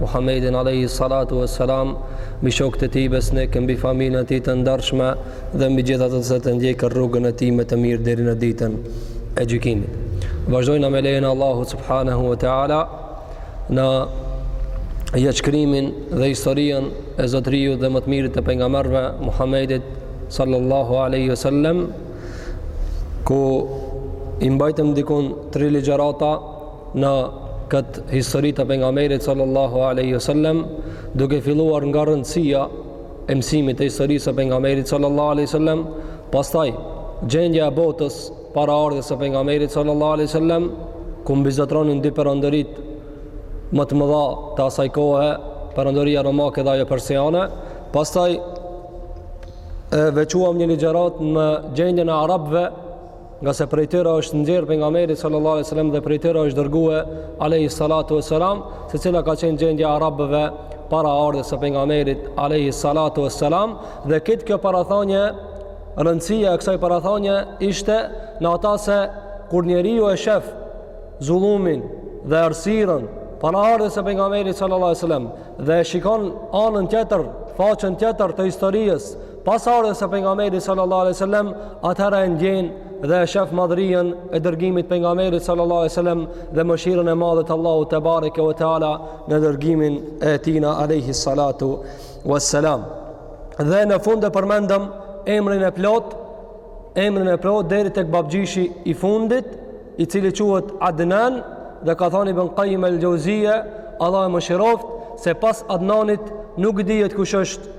Muhammedin alayhi salatu wa salam, mbi shokët e tij besnikë, mbi familjen e tij të ndershme dhe mbi gjithë ata që e ndjekin rrugën e tij me të mirë deri në ditën e gjykimit. Vazhdojna me lejen e Allahut subhanahu wa taala në jetëshkrimin dhe historinë e zotëriut dhe më të mirit të pejgamberëve Muhammedit sallallahu alaihi wasallam ku i mbajtëm dikun tri ligjërata në këtë histori të pejgamberit sallallahu alaihi wasallam, duke filluar nga rëndësia e mësimit të historisë së pejgamberit sallallahu alaihi wasallam, pastaj gjendja e botës para ardhjes së pejgamberit sallallahu alaihi wasallam, ku mbizotronin dy perandoritë më të mëdha të asaj kohe, perandoria romake dhe ajo persiane, pastaj e veçuam një ligjërat në gjendjen e arabëve ngase prej tyre është nxjerrë pejgamberi sallallahu alaihi wasallam dhe prej tyre është dërguar alaihi salatu wasalam se cila ka qenë gjendja e arabëve para ardhjes së pejgamberit alaihi salatu wasalam dhe këtë kjo parathanie rëndësia e kësaj parathanie ishte në ata se kur njeriu e shef zullumin dhe errësirën para ardhjes së pejgamberit sallallahu alaihi wasallam dhe e shikon anën tjetër faqen tjetër të historisë Pas ardhjes së pejgamberit sallallahu alaihi wasallam, atëhera e ndjen dhe e shef madhërinë e dërgimit të pejgamberit sallallahu alaihi wasallam dhe mëshirën e madhe të Allahut tebareke ve teala në dërgimin e tina alaihi salatu wassalam. Dhe në fund e përmendëm emrin e plotë, emrin e plotë deri tek babgjyshi i fundit, i cili quhet Adnan dhe ka thënë Ibn Qayyim al-Jauziyja, Allahu e mëshiroftë, se pas Adnanit nuk dihet kush është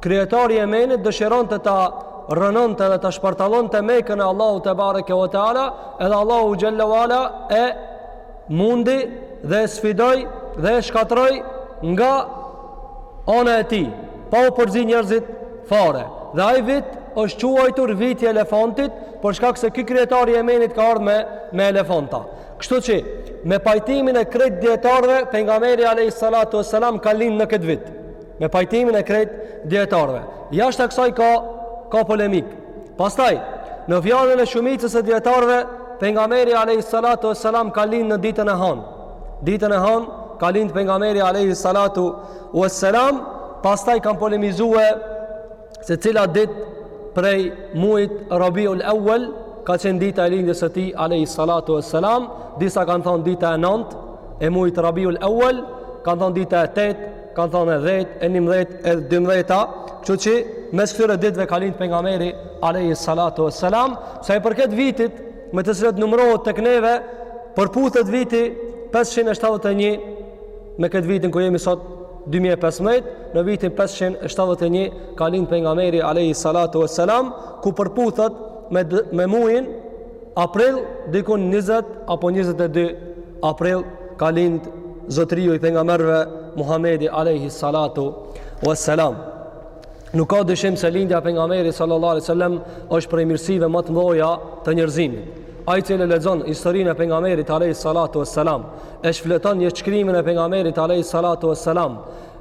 Kryetari i Jemenit dëshironte ta rrënonte dhe ta shpartallonte Mekën e Allahut tebareke ve teala, edhe Allahu xhelle ve ala e mundi dhe e sfidoi dhe e shkatërroi nga ana e tij, pa u përzi njerëzit fare. Dhe ai vit është quajtur viti i elefantit, për shkak se ky kryetar i Jemenit ka ardhur me me elefanta. Kështu që me pajtimin e krejt dijetarëve pejgamberi alayhi salatu wasalam ka lind në këtë vit. me pajtimin e krejt dijetarëve jashtë kësaj ka, ka polemikë pastaj në fjalën e shumicës së dijetarëve pejgamberi a.s. ka lind në ditën e hanë ditën e hanë ka lind pejgamberi a.s. pastaj kanë polemizue se cila ditë prej muajit Rabiul Awwal ka qenë dita e lindjes së tij alayhi salatu wassalam disa kanë thënë dita e 9 e muajit Rabiul Awwal kanë thënë dita e 8 kanë thënë e 10 e 11 e 12 kështu që mes këtyre ditëve ka lind pejgamberi alayhi salatu wassalam sa i përket vitit me të cilat numërohet tek neve përputhet viti 571 me këtë vitin ku jemi sot 2015 në vitin 571 ka lind pejgamberi alayhi salatu vesselam ku përputhet me me mujin april diku 20 apo 22 april ka lind zotëriu i pejgamberëve Muhamedi alayhi salatu vesselam Nuk ka dyshim se lindja e pejgamberit sallallahu alaihi wasallam është prej mirësive më të mëdha të njerëzimit. Ai i cili lexon historinë e pejgamberit alaihi salatu wassalam, e shfleton jetëshkrimin e pejgamberit alaihi salatu wassalam,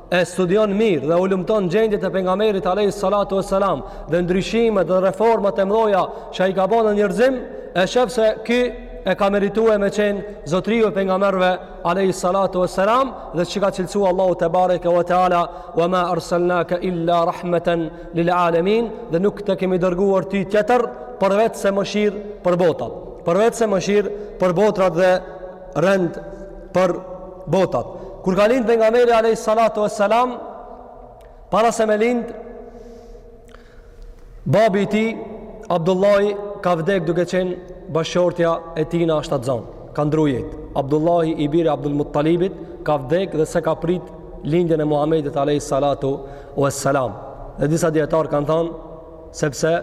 e studion mirë dhe hulumton gjendjet e pejgamberit alaihi salatu wassalam dhe ndryshimet dhe reformat e mëdha që ai ka ba në njerëzim, e shef se ky e ka meritu me qenë zotëriu i pejgamberëve alejhi salatu wassalam dhe e ka cilësu Allahu tebareke ve teala wa ma arsalnaka illa rahmatan lil alamin dhe nuk të kemi dërguar ty tjetër përveç se mëshir për botat përveç se mëshir për botrat dhe rend për botat kur ka lind pejgamberi alejhi salatu wassalam para se me lind Babi i tij, Abdullahi, ka vdekë duke qenë bashkëshortja e tij shtatzënë. Ka ndrru jetë. Abdullahi i biri i Abdul Muttalibit ka vdekë dhe s'e ka prit lindjen e Muhamedit alayhi salatu wassalam. Dhe disa dijetarë kanë thënë sepse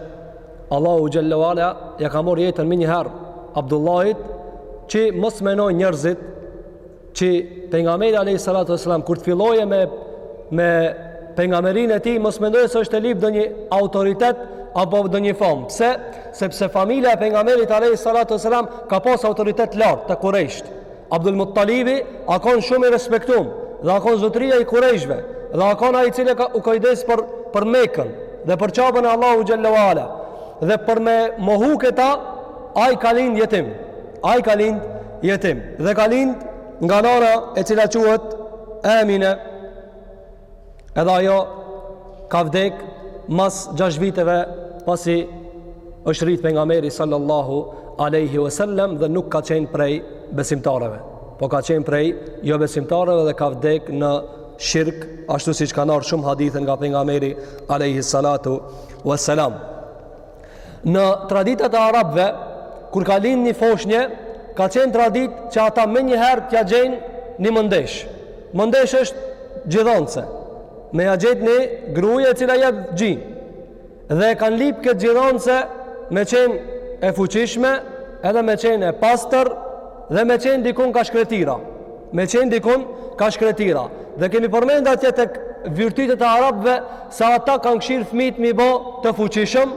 Allahu xhelle ve ala ia ka marrë jetën menjëherë Abdullahit që mos menojnë njerëzit Që pejgamberi alayhi salatu wasalam kur të fillojë me me pejgamberinë e tij mos mendojnë se është e lip ndonjë autoritet apo ndonjë famë. Pse? Sepse familja e pejgamberit alayhi salatu wasalam ka pas autoritet të lartë te kurejsht. Abdul Muttalibi a kon shumë i respektum dhe a kon zotëria i kurejshve dhe a kon ai i cili u kujdes për për Mekën dhe për Qabën e Allahut xhelle ve ala dhe për me mohu këtë ai ka lind jetim Ai ka lind jetim dhe ka lind nga nana e cila quhet Amina. Edhe ajo ka vdek mas 6 viteve pasi është rrit pejgamberi sallallahu alaihi wasallam dhe nuk ka qenë prej besimtareve. Po ka qenë prej jobesimtareve dhe ka vdek në shirk, ashtu siç kanë ardhë shumë hadithe nga pejgamberi alaihi salatu wasalam. Në traditat e arabëve, kur ka lind ni foshnje, ka qenë traditë që ata menjëherë t'ia gjejnë ni mëndeshë. Mëndeshë është gjidhonëse. Me ja gjet ni gruje e cila jep gjinë. Dhe e kanë lyp këtë gjidhonëse me qenë e fuqishme, edhe me qenë e pastër, Dhe me qenë dikun kah shkretira. Me qenë dikun kah shkretira. Dhe kemi përmend atje te virtytet e arabëve se ata kanë kqyr fmijët me i bo të fuqishëm,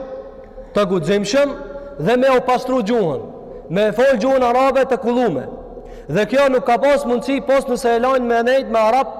të guximshëm dhe me u pastru gjuhën. Me e fol gjuhën arabe të kullume. Dhe kjo nuk ka pas mundësi pos nëse e lajnë me nejt me arabë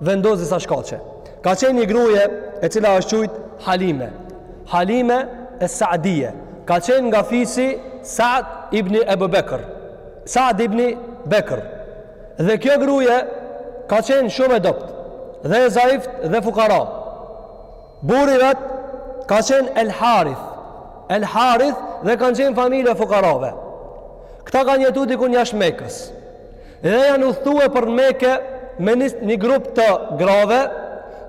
vendos disa shkaqe. Ka qenë një gruje e cila është qujt Halime. Halime es-Saadije. Ka qenë nga fisi Saad ibn Abu Bekr. Saad ibn Bekr. Dhe kjo gruje ka qenë shumë e dobt dhe e zaiftë dhe fukara. Burri i vet ka qenë El Harith. El Harith dhe kanë qenë familje fukarave. Këta kanë jetu dikun jashtë Mekës. Dhe janë udhëtu për në Meke me një, një grup të grave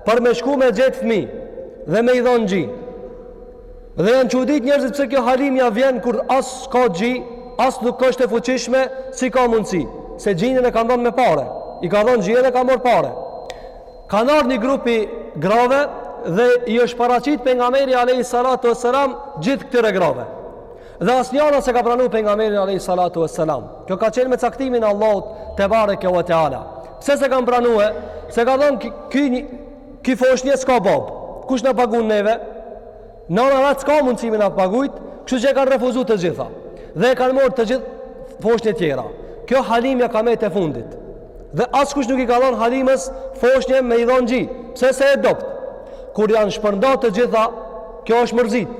për me shku me gjet fmijë dhe me i dhonë gji. Dhe janë çudit njerëzit pse kjo Halimja vjen kur as s'ka gji, as nuk është e fuqishme, si ka mundësi, se gjinën e kanë dhonë me pare, i ka dhonë gji edhe ka marr pare. Kanë ardh një grup i grave dhe i është paraqit pengameri a.s. gjithë këtyre grave. Dhe asnjëra s'e ka pranu pengamerin Alejhi Salatu ue Selam. Kjo ka qenë me caktimin e Allahut tebareke ue teala. Pse s'e kanë pranu? Se kanë thonë ky, ky foshnje s'ka babë. Kush na pagun neve? Nana e ngratë s'ka mundësi me na pagujt, kështu që e kanë refuzu të gjitha. Dhe e kanë marr të gjithë foshnje tjera. Kjo Halimja ka met e fundit. Dhe askush nuk i ka dhonë Halimës foshnje me i dhonë gji. Pse? Se e dobt? Kur janë shpërnda të gjitha, kjo është mërzit.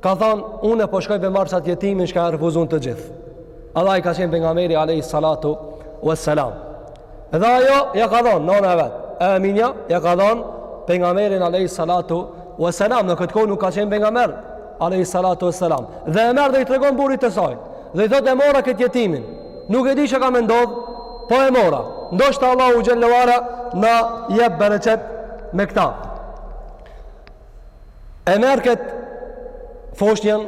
Ka thonë, unë po shkoj po e marr qat jetimin çka e refuzun të gjithë. E ai ka qenë pengameri, alejhi salatu ue selam. Edhe ajo, ja ka dhonë, nona e vet, Eminja, ja ka dhonë pengamerin, alejhi salatu ue selam. Në këtë kohë nuk ka qenë pengamer, alejhi salatu ue selam. Dhe e merr dhe i tregon burrit të saj. Dhe i thotë e mora këtë jetimin. Nuk e di çka ka me ndodh, po e mora. Ndoshta Allahu Xhele ue ala na jep bereqet me këtë. E merr këtë foshnjen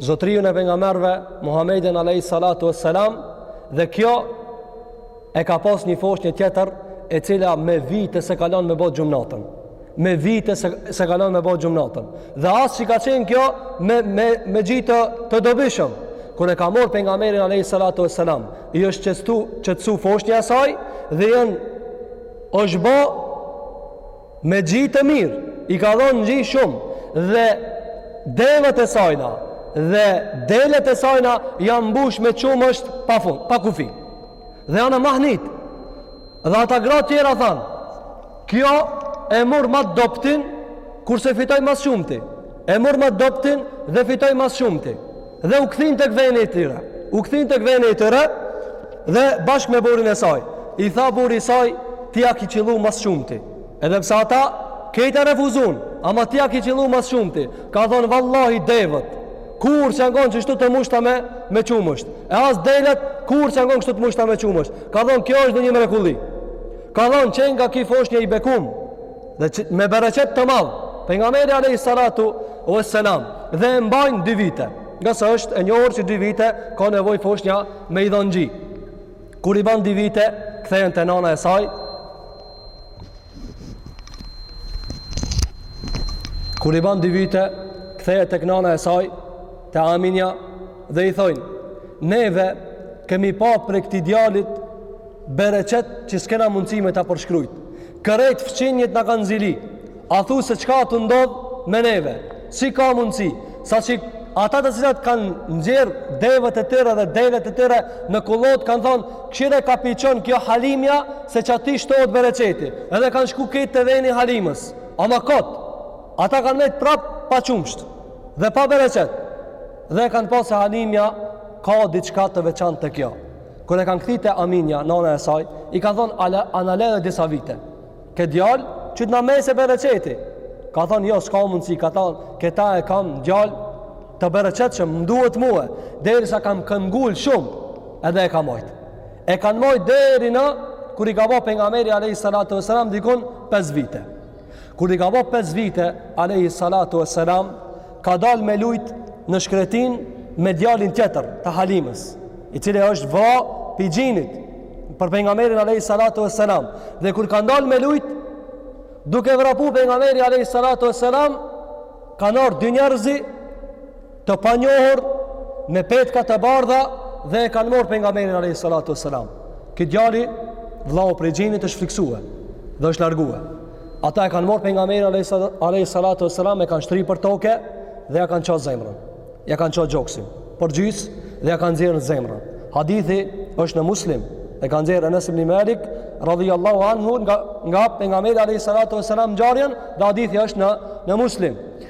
zotëriun e pengamerve Muhammedin Alejhi Salatu ue Selam dhe kjo e ka pas një foshnje tjetër e cila me vite s'e ka lon me bo gjum natën me vite s'e, s'e ka lon me bo gjum natën dhe as që ka qenë kjo me, me, me gji të dobishëm kur e ka marr pengamerin Alejhi Salatu ue Selam i është qetësu, qetësu foshnja e saj dhe janë është bo Me gji të mirë, i ka dhonë gji shumë, dhe devet e sajna, dhe delet e sajna, janë mbush me qumësht pa fun, pa kufi. Dhe janë mahnit. Dhe ata gratë tjera thanë, kjo e mur ma të dobtin, kurse fitoi ma së shumti. E mur ma të dobtin dhe fitoi ma së shumti. Dhe u kthyn tek veni i tyre. U kthyn tek veni i tyre dhe bashkë me burrin e saj. I tha burri i saj, ti ja ki qillu ma së shumti. Edhe pse ata, krejt e refuzun, ama ti ja ki qillu ma së shumti. Ka thonë, vallahi devet, kurrë s'jan kon qeshtu të mushta me, me qumësht. E as delet, kurrë s'jan kon kështu të mushta me qumësht. Ka thonë, kjo është ndonjë mrekulli. Ka thonë, qenka ky foshnje i bekum. Dhe qe me bereqet të madh, pejgamberi alejhi salatu ve selam, dhe e mbajnë dy vite, ngase është e njohur që dy vite, ka nevojë foshnja me i dhënë gji. Kur i ban dy vite, kthejnë te nana e saj, kur i ban dy vite, kthejnë te nana e saj, te Aminja, dhe i thojnë, neve kemi pa prej këtij djalit, bereqet që s'kena mundësi me ta përshkrujt. Krejt fqinjët na kanë zili. A thu se çka tu ndodh me neve. Si ka mundësi. Saqë ata të cilat kanë nxjerrë devet e tyre dhe delet e tyre në kullotë kanë thonë kshyre ka po i çon kjo Halimja se qaty shtohet bereqeti. Edhe kanë shku këta te veni i Halimës. Ama kot. Ata kanë met prapë pa qumsht dhe pa bereqet. Dhe e kanë pa se Halimja ka diçka të veçantë te kjo. Kur e kanë kthy te Aminja, nana e saj, i ka thon a na e le edhe disa vite. Ky djal, që t'na mesë bereqeti. Ka thon jo, s'ka mundsi, ka thon, këta e kam djal të bereqetshëm, më duhet mua, derisa ka këmbëngul shumë, edhe e ka mojt. E kanë mojt deri në kur i ka bo pejgamberi alejhi salatu ve selam dikun 5 vite. Kur i ka bo 5 vite, alejhi salatu ve selam, ka dal me lujt në shkretinë me djalin tjetër të Halimës, i cili është vlla pi gjinit, për pejgamberin alejhi salatu ve selam. Dhe kur ka dal me lujt, duke vrapu pejgamberi alejhi salatu ve selam, kanë ardh dy njerëz, të panjohur me petka të bardha dhe e kanë morr pejgamberin alejhi salatu selam. Ky djali, vllau prej gjinit është friksue dhe është largue. Ata e kanë morr pejgamberin alejhi salatu selam e kanë shtri për toke dhe ja kanë ça zemrën. Ja kanë ça gjoksin përgjysë dhe ja kanë nxjerrë zemrën. Hadithi është në Muslim e ka nxjerrë Enes ibni Malik radiallahu anhu nga, nga pejgamberi alejhi salatu selam ngjarjen dhe hadithi është në, në Muslim.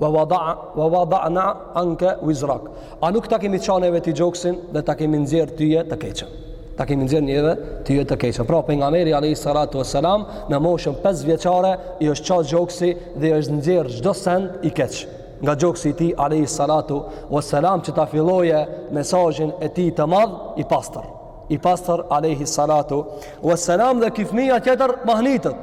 Wa wada'a wa wada'na anka wizrak. A nuk ta kemi ça neve ty gjoksin dhe ta kemi nxjerr tyje të keqen. Ta kemi nxjerr neve tyje të keqen. Pra pejgamberi alayhi salatu wassalam në moshën 5 vjeçare i është ça gjoksi dhe i është nxjerr çdo send i keq. Nga gjoksi i tij alayhi salatu wassalam që ta filloje mesazhin e tij të madh i pastër. I pastër alayhi salatu wassalam dhe ky fmija tjetër mahnitet.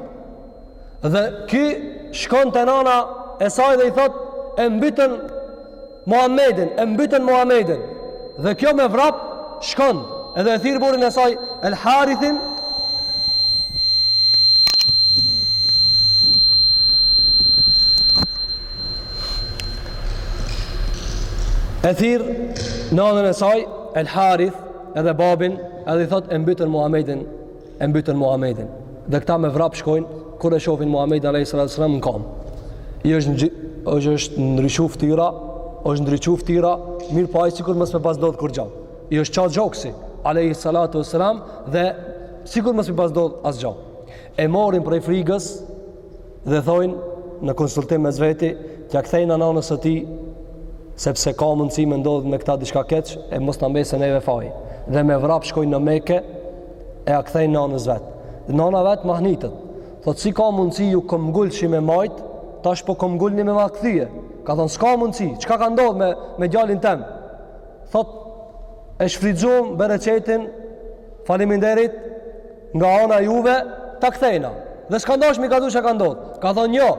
Dhe ky shkon te nana e saj dhe i thot e mbytën Muhammedin, e mbytën Muhammedin. Dhe kjo me vrap shkon edhe e thirr burrin e saj El Harithin E thirr nanën e saj El Harith edhe babin edhe i thot e mbytën Muhammedin e mbytën Muhamedin. Dhe këta me vrap shkojnë kur e shohin Muhamedin alayhis salam në kom. I është në është është ndryshu ftyra, është ndryshu ftyra, mirëpo ai sikur mos me pas ndodh kurgjo. I është ça gjoksi alayhis salatu wassalam dhe sikur mos me pas ndodh asgja. E marrin prej frigës dhe thojnë në konsultim mes veti t'ja kthejna nanës së tij sepse ka mundësi me ndodhë me këta diçka keq e mos t'na mbes neve faj dhe me vrap shkojnë në Mekë e ja kthejnë nanës vet dhe nana vet mahnitet thot si ka mundësi ju këmbngulshi me majt tash po këmbngulni me ma kthy ka thonë s'ka mundësi çka ka ndodhë me, me djalin tem thot e shfrytzum bereqetin faliminderit Nga ana juve ta kthejna. Dhe s'kan dasht mi kallxu çka ka ndodh. Ka thonë jo.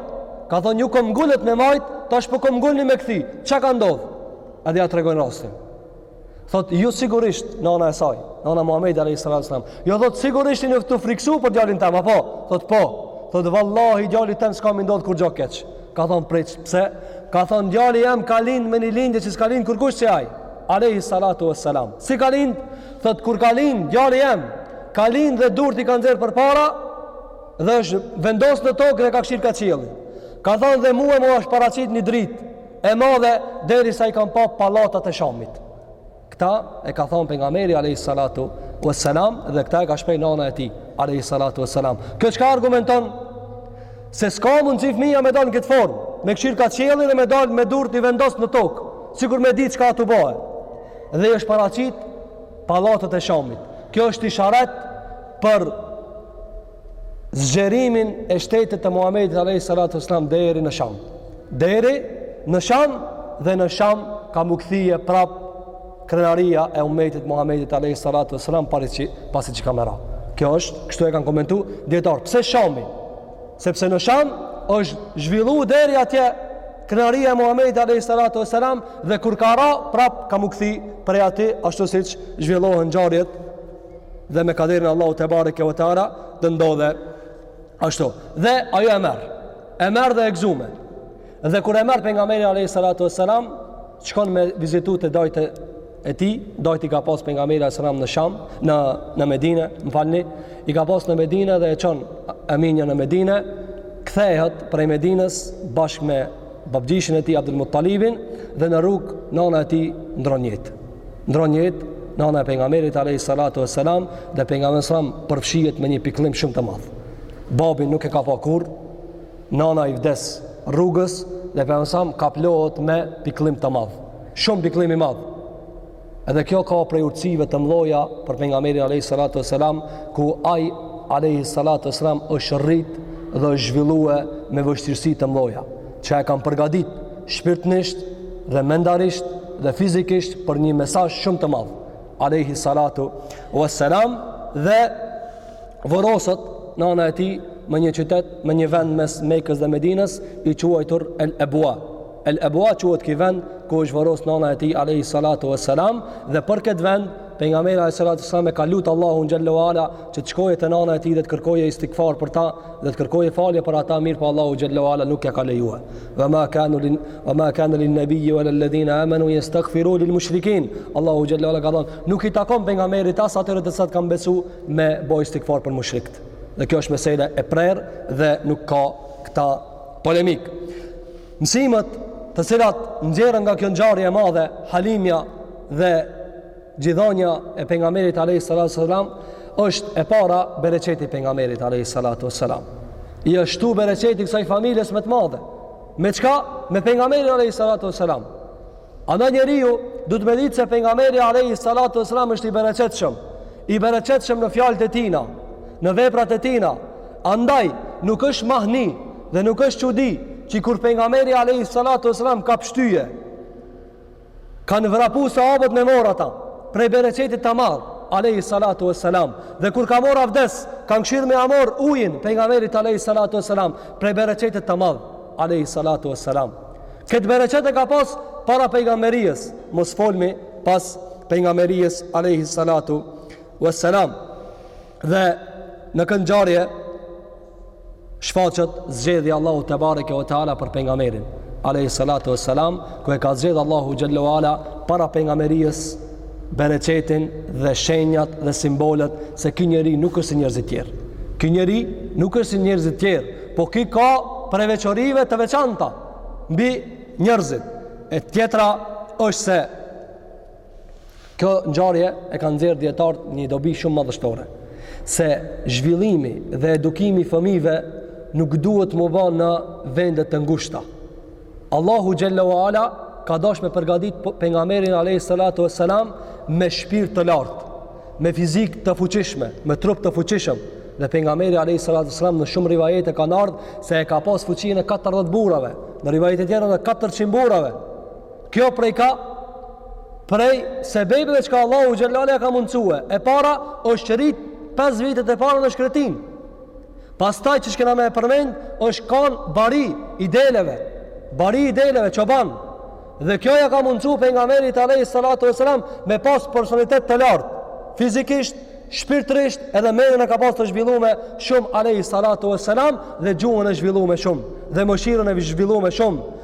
Ka thonë ju komngulët me majt, tash po komngulni me kthy. Çka ka ndodh? Edhe ja tregojn rastin. Thot ju sigurisht nana e saj, nana Muhamedit alayhis salam. Jo thot sigurisht jeni tu u friksu për djalin tem, apo? Thot po. Thot vallahi djali tem s'ka me i ndodh kurgjo keq. Ka thon prej pse? Ka thon djali jem ka lind me një lindje që s'ka lind kurkush si ai. Alayhis salatu wassalam. Si ka lind? Thot kur ka lind djali jem, ka lind dhe durt i ka nxjerr përpara dhe është vendos në tokë dhe ka kqyr ka qielli. Ka thanë dhe mu më është paraqit një dritë e madhe derisa i kam pa pallatet e Shamit. Këta e ka thanë pejgamberi alayhi salatu wassalam dhe këta e ka shpej nana e tij alayhi salatu wassalam. Kjo çka argumenton se s'ka mundësi fmija me dalë në këtë formë, me kqyr ka qielli dhe me dalë me dur t'i vendos në tokë, sikur me di çka a tu bo. Dhe është paraqit pallatet e Shamit. Kjo është isharet për zgjerimin e shtetit të Muhammedit Alei Salatu Slam deri në sham. Deri në sham dhe në sham ka m'u kthy prap krenaria e umetit Muhammedit Alei Salatu Slam pasi që ka me ra. Kjo është, kështu e kanë komentu, dijetarët. Pse shami? Sepse në Sham është zhvillu deri atje krenaria e Muhamedit alayhi salatu wasalam dhe kur ka ra prap ka m'u kthy prej aty ashtu siç zhvillohen ngjarjet dhe me kaderin Allahu te bareke ve teala do ndodhe ashtu dhe ajo e merr e merr dhe e gëzume Dhe kur e merr pejgamberi alayhi salatu wasalam, shkon me vizitu te dajtë e tij, dajt i ka pas pejgamberi alayhi salam në Sham, në në Medinë, më falni, i ka pas në Medinë dhe e çon Aminja në Medinë, kthehet prej Medinës bashkë me babgjyshin e tij Abdul Muttalibin dhe në rrugë nana e tij ndron jetë. Ndron jetë nana e pejgamberit alayhi salatu wasalam dhe pejgamberi salam përfshihet me një pikëllim shumë të madh. Babin nuk e ka pa kurrë, Nana i vdes rrugës dhe pejgamberi salam kaplohet me pikëllim të madh. Shumë pikëllim i madh. Edhe kjo ka prej urtësive të mëdhaja për pejgamberin Alehi Salatu e Selam, ku ai Alehi Salatu e Selam është rrit dhe është zhvillue me vështirësi të mëdhaja, që e kanë përgadit shpirtnisht dhe mendërisht dhe fizikisht për një mesazh shumë të madh. alaihi salatu wassalam dhe vorroset nana e tij në një qytet, në një vend mes Mekës dhe Medinës, i quajtur El Abwa. El Abwa quhet ky vend ku është vorros nana e tij alaihi salatu wassalam dhe për këtë vend pejgamberi alaihi salatu wassalam e ka lut Allahun xhallahu ala që të shkojë te nana e tij dhe të kërkojë istighfar për ta dhe të kërkojë falje për ata mirëpo Allahu xhallahu ala nuk ja ka lejue. Wa ma kana lin wa ma kana lin nabiyyi wal ladhina amanu yastaghfiru lil mushrikin. Allahu xhallahu ala ka thon, nuk i takon pejgamberit as atyre të cilët kanë besu me bo istighfar për mushrikët. Dhe kjo është mesele e prerë dhe nuk ka këtu polemikë. Mësimet të cilat nxjerren nga kjo ngjarje e madhe, Halimja dhe Gjidhënia e pejgamberit alayhi salatu sallam është e para bereqeti i pejgamberit alayhi salatu sallam. I është shtu bereqeti kësaj familjes me të madhe. Me çka? Me pejgamberin alayhi salatu sallam. Andaj njeriu duhet me ditë se pejgamberi alayhi salatu sallam është i bereqetshëm. I bereqetshëm në fjalët e tina, në veprat e tina. Andaj nuk është mahni dhe nuk është çudi që kur pejgamberi alayhi salatu sallam ka pshty Kanë vrapu sahabët me morr ata, prej bereqetit të madh, Alehi Salatu e Selam, dhe kur ka morr abdes, kanë kqyrë me ia morr ujin, pejgamberit Alehi Salatu e Selam, prej bereqetit të madh, Alehi Salatu e Selam. Këtë bereqet e ka pas para pejgamberisë, mos folim pas pejgamberisë, Alehi Salatu e Selam. Dhe në këtë ngjarje, shfaqet zgjedhja Allahu tebareke ve teala për pejgamberin alayhi salatu vesselam ku e ka zgjedh Allahu xhallahu ala para pejgamberisë bereqetin dhe shenjat dhe simbolet se ky njeri nuk është si njerëzit tjerë ky njeri nuk është si njerëzit tjerë po ky ka prej veçorive të veçanta mbi njerëzit e tjetra është se Kjo ngjarje e kanë nxjerr dijetarët një dobi shumë madhështore se zhvillimi dhe edukimi i fëmijëve nuk duhet m'u ba në vende të ngushta. Allahu xhallahu ala ka dasht me përgatit pejgamberin alayhi salatu wassalam me shpirt të lartë, me fizik të fuqishme, me trup të fuqishëm. Dhe pejgamberi alayhi salatu wassalam në shumë rivajete kanë ardh se e ka pas fuqinë e 40 burrave, në rivajete tjera në 400 burrave. Kjo prej ka prej sebebeve çka Allahu xhallahu ala ja ka mundësue. E para është që rrit 5 vitet e para në shkretinë. Pastaj çish kena me e përmend, është kanë bari i deleve. Bari i deleve, çoban. Dhe kjo ja ka mundësu pejgamberit alayhi salatu wassalam me pas personalitet të lartë. Fizikisht, shpirtërisht edhe mendjen e ka pas të zhvillume shumë alayhi salatu wassalam dhe gjuhën e zhvillume shumë dhe mëshirën e zhvillume shumë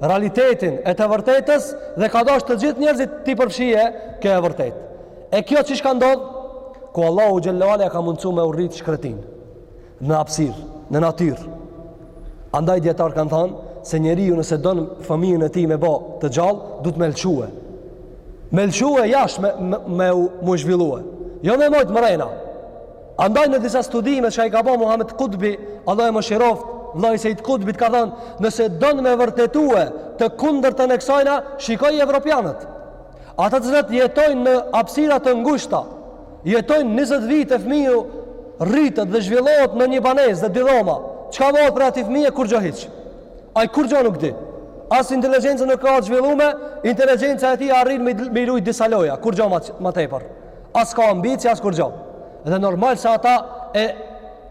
realitetin e të vërtetës dhe ka dasht të gjithë njerëzit t'i përfshijë kjo e vërtetë. E kjo çish ka ndodh? Ku Allahu xhallahu ala ja ka mundësu me u rrit shkretinë në hapësirë, në natyrë. Andaj dijetarët kanë thanë se njeriu nëse don fëmijën e tij me bo të gjallë, duhet me l'çue. Me l'çue jashtë me, me, me u m'u zhvillue. Jo me majt mrena. Andaj në disa studime çka i ka ba Muhamed Kutbi, Allahu e mëshiroftë, vëllai i Sejid Kutbit ka thanë, nëse don me vërtetue të kundërtën e kësajna, shikoji evropianët. Ata të cilët jetojnë në hapësira të ngushta, jetojnë 20 vite fëmija, rritet dhe zhvillohet në një banesë dhe dy dhoma. Çka bohet prej atij fëmije, kurgjo hiç? Ai kurgjo nuk di? As inteligjencë nuk ka të zhvillume, inteligjenca e tij arrin me, me i lujt disa loja, kurgjo ma, ma tepër? As ka ambici, as kurgjo. Dhe normal se ata e,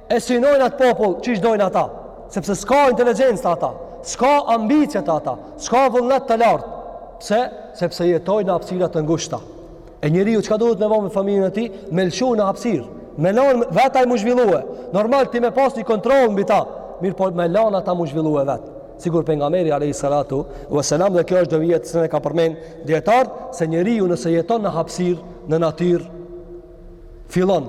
e synojnë atë popull çish dojnë ata. Sepse s'ka inteligjencë te ata, s'ka ambici te ata, s'ka vullnet të lartë. Pse? Sepse jetojnë në hapësira të ngushta. E njeriu çka duhet me bo me fëmijën e tij, me lëshu në hapësirë. Me lanë vetë ai m'u zhvillue. Normal ti me pas një kontroll mbi ta, mirëpo me lanë ata m'u zhvillue vetë. Sikur pejgamberi alayhi salatu wasalam dhe kjo është dobijet se ne kanë përmend dijetarët se njeriu nëse jeton në hapësirë, në natyrë fillon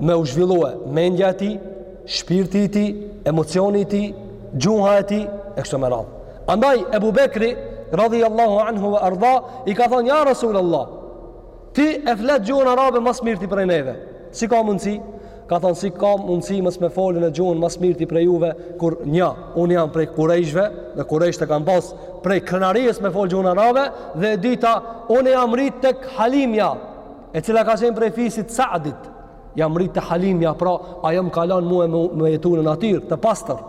me u zhvillue mendja e tij, shpirti i tij, emocioni i tij, gjuha e tij e kështu me radhë. Andaj Ebu Bekri radhiyallahu anhu wa arda i ka thanë ja Rasulullah Ti e flet gjuhën arabe ma së mirti prej neve. Si ka mundësi? Ka thonë si ka mundësi mos me fol unë gjuhën ma së mirti prej juve, kur nja, unë jam prej kurejshve, dhe kurejshët kan pas prej krenarisë me fol gjuhën arabe, dhe e dita, unë jam rrit tek Halimja, e cila ka qenë prej fisit Saadit, Jam rritë te Halimja, pra ajo m'ka lan mue me jetu në natirë, të pastër.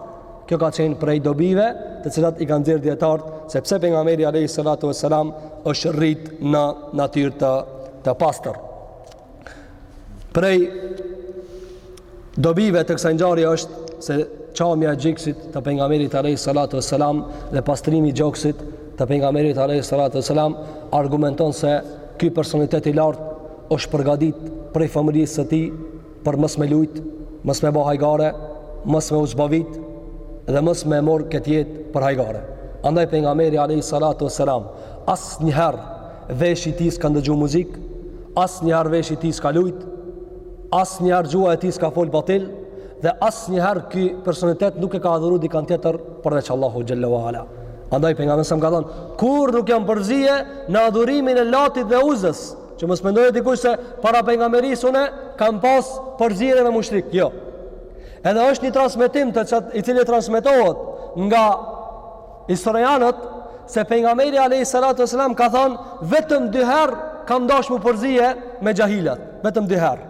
Kjo ka qenë prej dobive të cilat i kanë nxjerr dijetarët, sepse pejgamberi alejhi salatu ve selam është rritë në natirë të, të pastër. Prej dobive të kësaj ngjarje është se çamja e gjoksit të pejgamberit alejhi salatu ve selam dhe pastrimi i gjoksit të pejgamberit alejhi salatu ve selam argumenton se ky personalitet i lartë është përgadit prej fëmërisë së tij për mos me lujt, mos me bo hajgare, mos me u zbavit dhe mos me mor këtë jetë për hajgare. Andaj pejgamberi alejhi salatu ve selam, asnjëherë veshi i tij s'ka ndëgju muzikë, asnjëherë veshi i tij s'ka lujt, asnjëherë gjuha e tij s'ka fol batil, dhe asnjëherë ky personalitet nuk e ka adhuru dikan tjetër përveç Allahut xhel-le ve ala. Andaj pejgamberi alejhi selam ka thonë, kurrë nuk jam përzie në adhurimin e Latit dhe Uzës, Që mos mendojë dikush se para pejgamberisë unë kam pas përzierje me mushrik. Jo. Edhe është një transmetim tjetër i cili transmetohet nga historianët se pejgamberi alejhi salatu ve selam ka thënë vetëm dy herë kam dash m'u përzie me xhahilat, vetëm dy herë.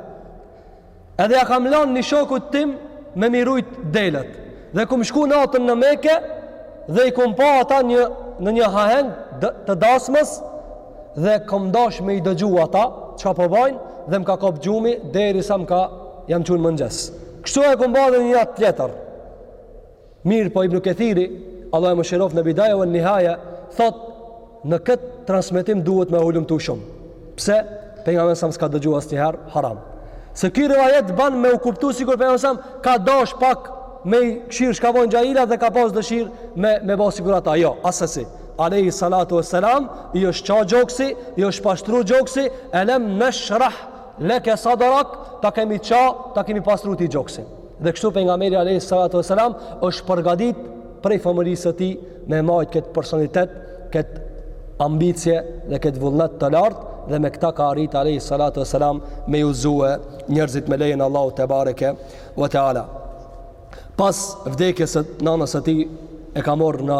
Edhe ia kam lanë një shokut tim me m'i rujt delet. Dhe kum shku natën në Mekë dhe i kum pa ata një, në një haheng të dasmës dhe kum dash me i dëgju ata çka po bajnë po dhe më ka kop gjumi derisa më ka jam çu në mëngjes. Kështu e kum ba dhe një natë tjetër. Mirëpo Ibn Kethiri, Allahu e mëshiroftë, në Bidaje ve Nihaje, thotë në këtë transmetim duhet me hulumtu shumë. Pse? Pejgamberi alejhi selam s'ka dëgju asnjëherë, haram. Se ky rivajet ban me u kuptu sikur pejgamberi alejhi selam ka dash pak me i kqyr shka bojnë xhahilat dhe ka pas dëshirë me, me bo sikur ata. Jo, assesi. Alejhi salatu ve selam, i është ça gjoksi, i është pastru gjoksi, elem neshrah leke sadrak, ta kemi ça, ta kemi pastru ty gjoksin. Dhe kështu pejgamberi alejhi salatu ve selam është përgatit prej fëmërisë së tij me majtë këtë personalitet, këtë ambicie dhe këtë vullnet të lartë dhe me këta ka arrit alejhi salatu ve selam me i udhëzue njerëzit me lejen e Allahut tebareke ve teala pas vdekjes së nanës së tij e ka morë në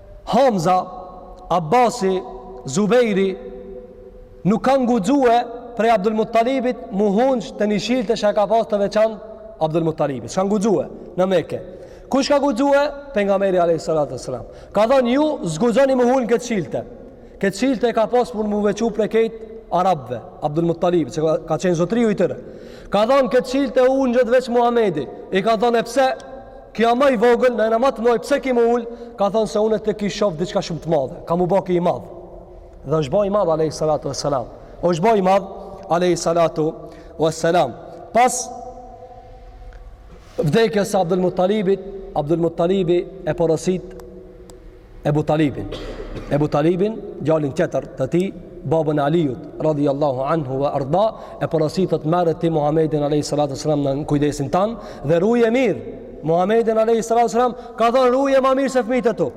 Hamza, Abasi, Zubejri, nuk kanë guxue prej Abdul Muttalibit m'u ul te një shilte që e ka pas të veçantë Abdul Muttalibi. S'kanë guxue në Meke. Kush ka guxue? Pejgamberi a.s. Ka thonë ju s'guxoni m'u ul në këtë shilte. Këtë shilte e ka pas për mu veçu prej krejt arabëve, Abdul Muttalibi, që ka qenë zotriu i tyre. Ka thonë n'këtë shilte ulet veç Muhamedi. I ka thonë e pse? Ky ma i vogël, na jena ma të mëdhej, pse ky m'u ul? Ka thonë se unë te ky shoh diçka shumë të madhe. Ka m'u ba ky i madh. Dhe është ba ky i madh, alejhi salatu ve selam. Është ba ky i madh, alejhi salatu ve selam. Pas vdekjes së Abdul Muttalibit, Abdul Muttalibi e porosit Ebu Talibin. Ebu Talibin, djalin tjetër të tij, babën e Aliut, radhi Allahu anhu ve erda, e porosit, thot merre ti Muhammedin a.s. në kujdesin tanë, dhe ruje mirë Muhammedin a.s. ka thonë ruje ma mirë se fmitë e tu.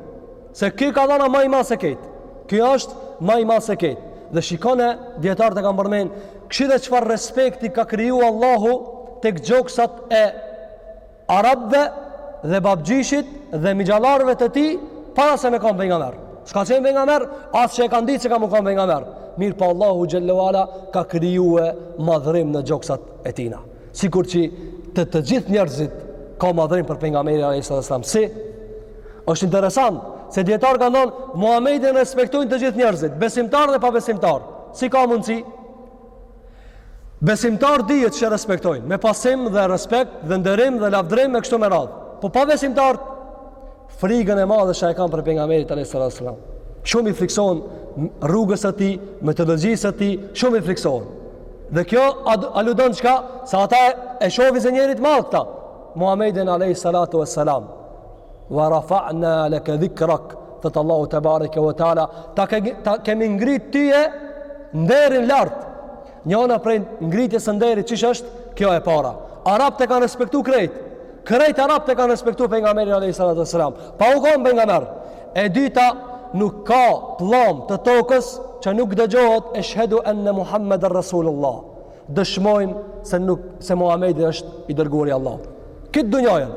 Se ky ka thonë ma i madh se krejt. Ky është ma i madh se krejt. Dhe shikoni, dijetarët e kanë përmend, kshyre çfarë respekti ka kriju Allahu te gjoksat e Arabëve dhe babgjishit dhe mixhallarëve të tij, para se me kanë pejgamber. S'ka qenë pejgamber, as që e kanë ditë që ka me kanë pejgamber. Mirëpo Allahu xhelle ve ala ka krijue madhërim në gjoksat e tina. Sikur që te të gjithë njerëzit ka madhërim për pejgamberin a.s. Si? është interesant, se dijetarët kanë thonë, Muhammedin e respektojnë të gjithë njerëzit, besimtarë dhe pabesimtarë. Si ka mundësi? Besimtarët dihet që e respektojnë, me pasim dhe respekt dhe nderim dhe lavdrim e kështu me radhë. Po pabesimtarët frigën e madhe që e kanë prej pejgamberit alayhis salatu wassalam. Shumë i friksohen rrugës së tij, metodologjisë së tij, shumë i friksohen. Dhe kjo aludon çka? Se ata e shohin si njeri të madh këta. Muhammedin alayhis salatu wassalam. Wa rafa'na laka dhikrak, thot Allahu tebareke ve teala, ta ke, ta kemi ngrit ty nderin lart. Njëna prej ngritjes së nderit qysh është kjo e para. Arabët e kanë respektu krejt. Krejt arabët e kanë respektu pejgamberin alayhi salatu wasalam. Pa u kon pejgamber. E dyta nuk ka pllam të tokës që nuk dëgjohet eshhedu enne Muhammeden Rasulullah. dëshmojnë se nuk se Muhamedi është i dërguari i Allahut. Krejt dunjaja.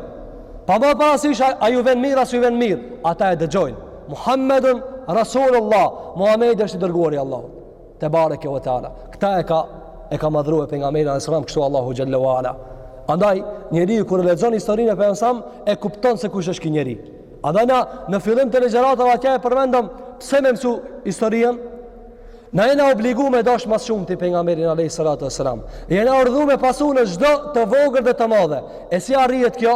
Pa marrë parasysh a ju vjen mirë a s'ju vjen mirë, ata e dëgjojnë. Muhammedun Rasulullah, Muhamedi është i dërguari i Allahut. Tebareke ve teala. Kta e ka e ka madhru pejgamberin sallallahu alajhi wasallam kështu Allahu xhelle ve ala. Andaj njeriu kur e lexon historinë e pejgamberit e kupton se kush është ky njeri. Andaj na në fillim të ligjëratave atje e përmendëm pse me mësu historinë Na jena obligu me dash mas shumti pejgamberin alejhi salatu ue selam. Jena urdhu me pasu në çdo të vogël dhe të madhe. E si arrihet kjo?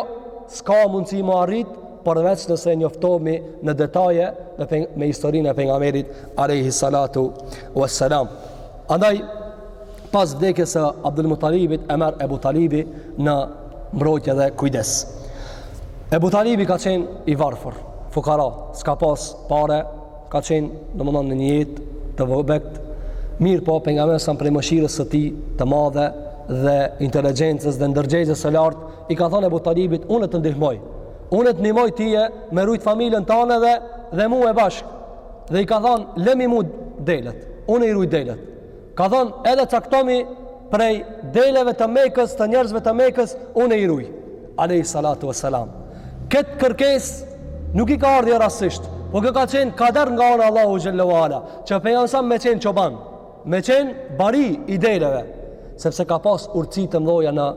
S'ka mundësi me arrit, përveç nëse njoftomi në detaje me, peng, me historinë e pejgamberit alejhi salatu ue selam. Andaj, pas vdekjes së Abdul Mutalibit, e merr Ebu Talibi në mbrojtje dhe kujdes. Ebu Talibi ka qenë i varfër, fukara, s'ka pas pare, Ka qenë, domethënë në një jetë të vobekt, mirëpo pejgamberi alejhi selam prej mëshirës së tij të madhe dhe inteligjencës dhe ndërgjegjes së lartë, i ka thënë Ebu Talibit, unë të ndihmoj. Unë të ndihmoj tye me rujt familjen tane dhe dhe mue bashkë. Dhe i ka thënë, "Lemi mu delet. Unë i ruj delet." Ka thënë, edhe caktomi prej deleve të Mekës, të njerëzve të Mekës, unë i ruj. Alejhi salatu ue selam. Këtë kërkesë nuk i ka ardh rastësisht, po kjo ka qenë kader nga ana Allahut xhelle ue ala, që pejgamberi alejhi selam me qenë çoban, me qenë bari i deleve, sepse ka pas urtësi të mdhoja në,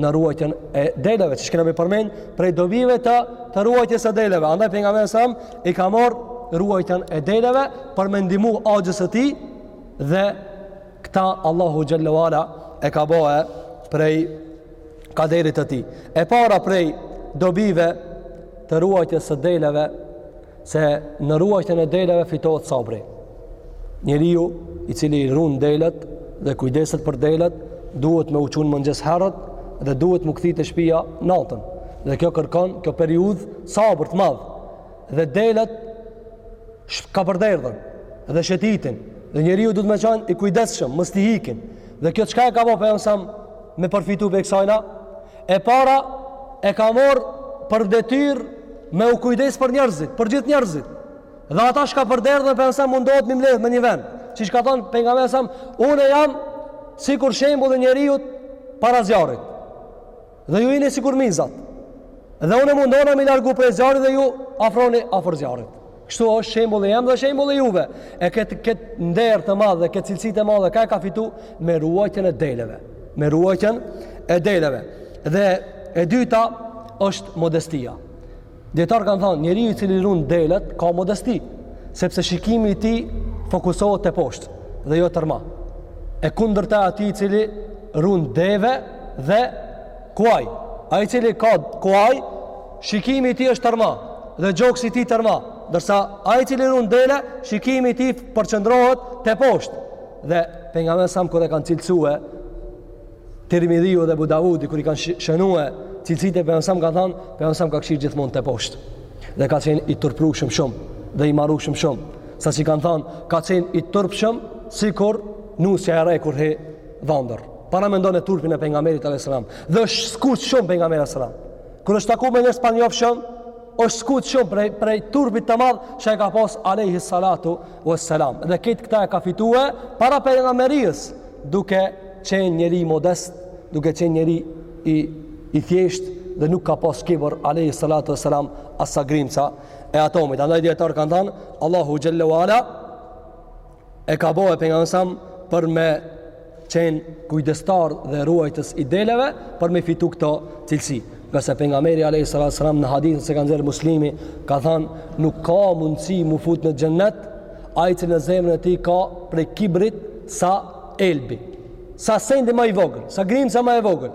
në ruajtjen e deleve, që ç'kena me përmen prej dobive të, të ruajtjes së deleve. Andaj pejgamberi alejhi selam i ka marrë ruajtjen e deleve për me ndihmu axhës së tij, Dhe këta Allahu xhelle ue ala e ka bo prej kaderit të tij. E para prej dobive të ruajtjes së deleve se në ruajtjen e deleve fitohet sabri. Njeriu i cili ruan delet dhe kujdeset për delet duhet me u çu n'mëngjes herët dhe duhet m'u kthy te shpia natën. Dhe kjo kërkon kjo periudhë sabër të madh. dhe delet shka përderdhen dhe shetitin dhe njeriu duhet me qenë i kujdesshëm mos t'i hikin dhe kjo çka e ka bo pejgamberi alejhi selam me përfitu prej kësajna e para e ka mor për detyr me u kujdes për njerëzit për gjithë njerëzit dhe ata shka përderdhen pejgamberi alejhi selam mundohet m'i mledh me një ven siç ka thonë pejgamberi alejhi selam unë jam sikur shembulli i njeriut para zjarrit Dhe ju jeni sikur mizat. Dhe unë mundona m'i largu prej zjarrit dhe ju afroni afër zjarrit. Kështu është shembulli jem dhe shembulli juve. E këtë kët nder të madh dhe këtë cilësi të madhe ka e ka fitu me ruajtjen e deleve. Me ruajtjen e deleve. Dhe e dyta është modestia. Dijetarët kanë thonë, njeriu i cili run delet, ka modesti, sepse shikimi i tij fokusohet teposhtë dhe jo tërma. E kundërta e atij i cili run deve dhe kuaj. Ai i cili ka kuaj, shikimi i tij është tërma dhe gjoksi i tij tërma. Ndërsa ai i cili run dele, shikimi i tij përqendrohet teposhtë. Dhe pejgamberi alejhi selam kur e kanë cilësue, Tirmidhiu dhe Ebu Davudi, kur i kanë shënue cilësitë e pejgamberit a.s., kanë thanë, pejgamberi a.s. ka kqyr gjithmonë te poshtë. Dhe ka qenë i turprushëm shumë, dhe i marrushëm shumë. Saqë kanë thanë, ka qenë i turpshëm, sikur nusja e re kur hin dhëndër. Paramendone turpin e pejgamberit a.s. Dhe është skuq shumë pejgamberi a.s. kur është taku me njerëz panjofshëm, është skuq shumë prej, prej turpit të madh që e ka pas alejhi salatu Wassalam. Dhe këtë këta e ka fitue para pejgamberijës, duke qenë njeri modest, duke qenë njeri i, i thjesht, dhe nuk ka pas kibër, alejhi salatu wassalam, as sa grimca e atomit. Andaj dijetarët kanë thanë, Allahu xhelle ve ala e ka bo pejgamberin a.s. për me qenë kujdestar dhe ruajtës i deleve për me fitu këto cilësi. Ngase pejgamberi a.s. në hadithin që e ka nxjerr Muslimi, ka thanë nuk ka mundësi m'u fut në xhennet, ai që në zemrën e tij ka prej kibrit sa elbi, sa sendi ma i vogël, sa grimca ma e vogël.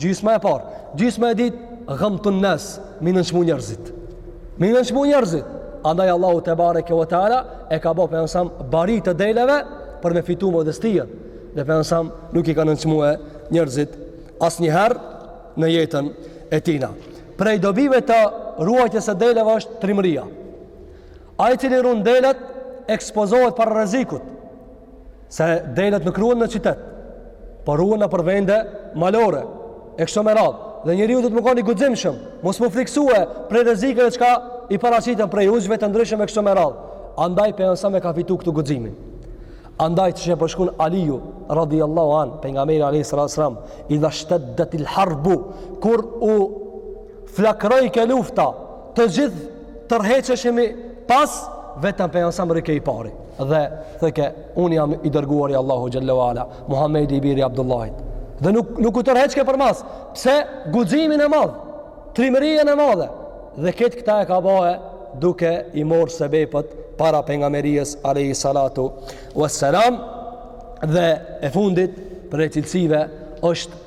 Gjysma e parë, gjysma e dytë, gamtun nas, m'i nënçmu njerëzit. M'i nënçmu njerëzit. Andaj Allahu tebareke ve teala, e ka bo pejgamberin a.s. bari të deleve, për me fitu modestijën. Dhe pejgamberi a.s. nuk i ka nënçmue njerëzit, asnjëherë në jetën e tina. Prej dobive të ruajtjes së deleve është trimëria. Ai i cili run delet, ekspozohet para rrezikut. Se delet nuk ruhen në qytet, por ruhen nëpër vende malore, e kështu me radhë. Dhe njeriu do të m'u kon i guximshëm, mos m'u friksue prej rreziqeve çka i paraqiten prej ujqve të ndryshëm e kështu me radhë. Andaj pejgamberi a.s. e ka fitu këtu guximin. Andaj qysh e përshkrun Aliju, radhiallahu anhu, pejgamberin a.s. Idha shteddet il harbu, kur u Flakërojke lufta, të gjithë tërheqeshemi pas vetëm pejgamberi a.s. rrike i pari. Dhe thëke, unë jam i dërguar i Allahut xhelle ve ala, Muhammedi i biri Abdullahit. Dhe nuk, nuk u tërheqke përmas, pse guximin e madh, trimërijën e madhe. Dhe këtë këta e ka bo duke i marrë sebepet para pejgamberijës alejhi salatu wassalam. Dhe e fundit, prej cilësive, është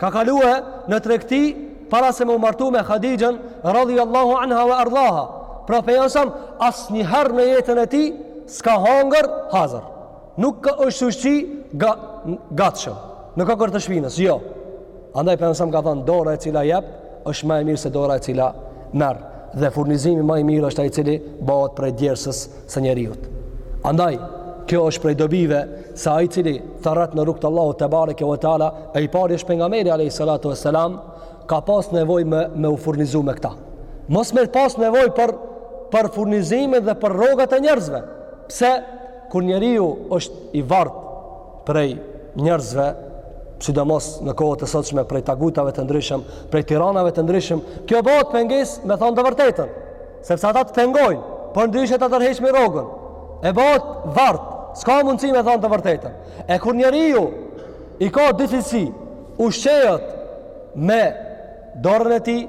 Ka kalue në tregti para se me u martu me Hadixhën, radhi Allahu anha ve ardhaha. Pra pejgamberi a.s., asnjëherë në jetën e tij, s'ka hangër, hazër. Nuk është ushqy ga, gatshëm. Në kokër të shpinës, jo. Andaj pejgamberi a.s. ka thanë, dora e cila jep, është ma e mirë se dora e cila merr dhe furnizimi ma i mirë është ai i cili bëhet prej djersës së njeriut. Andaj, kjo është prej dobive se ai i cili thërret në rrugë të Allahut tebareke ve teala, e i pari është pejgamberi alejhi salatu vesselam, ka pas nevojë me me u furnizu me këta. Mos me pas nevojë për për furnizimin dhe për rrogat e njerëzve. Pse kur njeriu është i vartë prej njerëzve, sidomos në kohët e sotshme, prej tagutave të ndryshëm, prej tiranave të ndryshëm, kjo bëhet pengesë me thonë të vërtetën, sepse ata të pengojnë, përndryshe ta tërheqin me rrogën, e bëhet vartë, s'ka mundësi me thonë të vërtetën. E kur njeriu i ka difisi, ushqehet me dorën e tij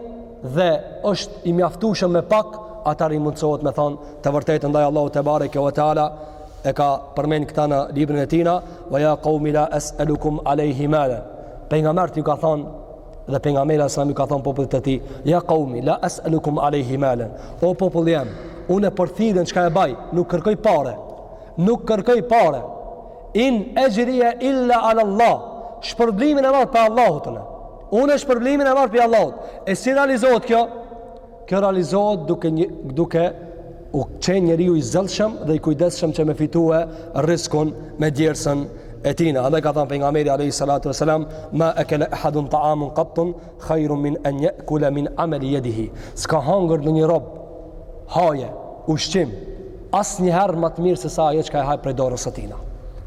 dhe është i mjaftueshëm me pak atëherë i mundësohet me thonë të vërtetën. Andaj Allahu tebareke ve teala e ka përmen këta në librin e tina ve ja kaumi la es'elukum alejhi malen pejgamberët ju ka thonë dhe pejgamberi alejhi selam ju ka thonë popullit të tij ja kaumi la es'elukum alejhi malen o populli jem unë për thirrjen çka e baj nuk kërkoj pare nuk kërkoj pare in exhrije illa ala Allah shpërblimin e marr prej Allahut unë Unë shpërblimin e marr prej Allahut. E si realizohet kjo? Kjo realizohet duke një, duke u qenë njeriu i zellshëm dhe i kujdesshëm që me fitue rriskun me djersën e tina. Andaj ka thënë pejgamberi alayhi salatu wasalam, "Ma akala ahadun ta'amun qattun khairun min an ya'kula min amali yadihi." S'ka hangër ndonjë rob haje, ushqim, asnjëherë ma të mirë se sa ajo çka e han prej dorës së tina.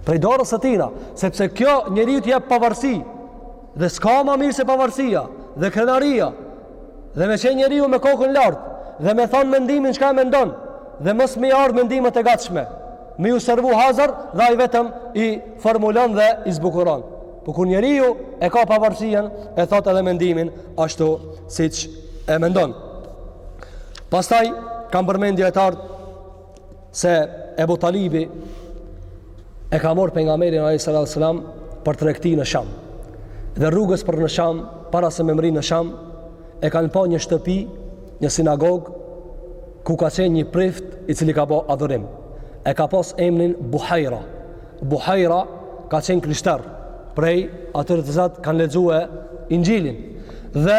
Prej dorës së tina, sepse kjo njeriu të jep pavarësi, Dhe s'ka ma mirë se pavarësia dhe krenaria dhe me qenë njeriu me kokën lartë dhe me thonë mendimin çka e mendon dhe mos me i ardhë mendimet e gatshme me ju servu hazër dhe ai vetëm i formulon dhe i zbukuron. Po kur njeriu e ka pavarësien e thotë edhe mendimin ashtu siç e mendon. Pastaj kam përmend dijetarët se Ebu Talibi e ka marrë pejgamberin a.s. për tregti në Sham. Dhe rrugës për në Sham, para se me mbërri në Sham, e kanë pa një shtëpi, një sinagog, ku ka qenë një prift i cili ka bo adhurim. E ka pas emnin Buhajra. Buhajra ka qenë krishter, prej atyre të cilët e kanë lexue inxhilin. Dhe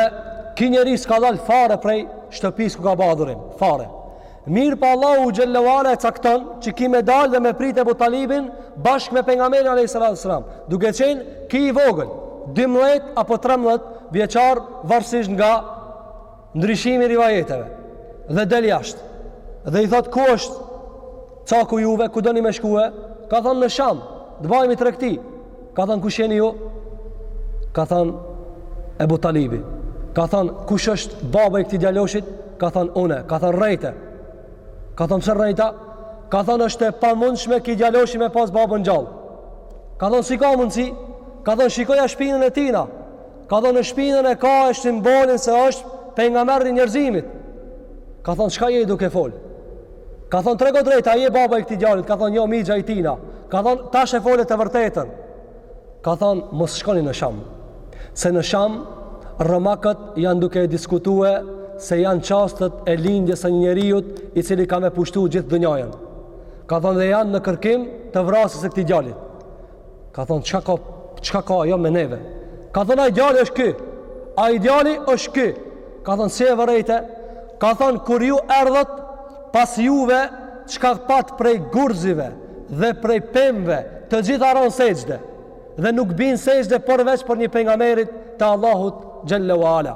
ki njeri s'ka dalë fare prej shtëpis ku ka bo adhurim, fare. Mirëpo Allahu xhelle ve ala e cakton që ki me dalë dhe me prit Ebu Talibin bashkë me pejgamberin alayhis salam, duke qenë ki i vogël, 12 apo 13 vjeçar varësisht nga ndryshimi i rivajeteve. Dhe del jashtë. Dhe i thot ku është caku juve, ku doni me shkue? Ka thonë në Sham, të bajmi tregti. Ka thënë kush jeni ju? Ka thënë Ebu Talibi. Ka thënë kush është baba i këtij djaloshit? Ka thënë unë. Ka thënë rrejte. Ka thënë pse rrejta? Ka thënë është e pamundshme ky djaloshi me pas babën gjallë. Ka thënë si ka mundsi? Ka thënë shikoja shpinën e tina. Ka thënë në shpinën e ka simbolin se është pejgamberi i njerëzimit. Ka thënë çka je ti duke fol? Ka thonë trego drejt, a je baba i këtij djalit? Ka thonë jo, mixha i tina. Ka thonë tash e fole të vërtetën. Ka thonë mos shkoni në Sham. Se në Sham romakët janë duke e diskutue se janë qastët e lindjes së një njeriut i cili ka me pushtu gjithë dynjanë. Ka thonë dhe janë në kërkim të vrasjes së këtij djalit. Ka thonë, çka ka, çka ka ajo me neve? Ka thonë, ai djali është ky. Ai djali është ky. Ka thonë, si e vërejte? Ka thonë, kur ju erdhët, pas juve, çka pat prej gurzive dhe prej pemve, të gjitha ronë sexhde. Dhe nuk binë sexhde përveç për një pejgamberit të Allahut xhalla wala.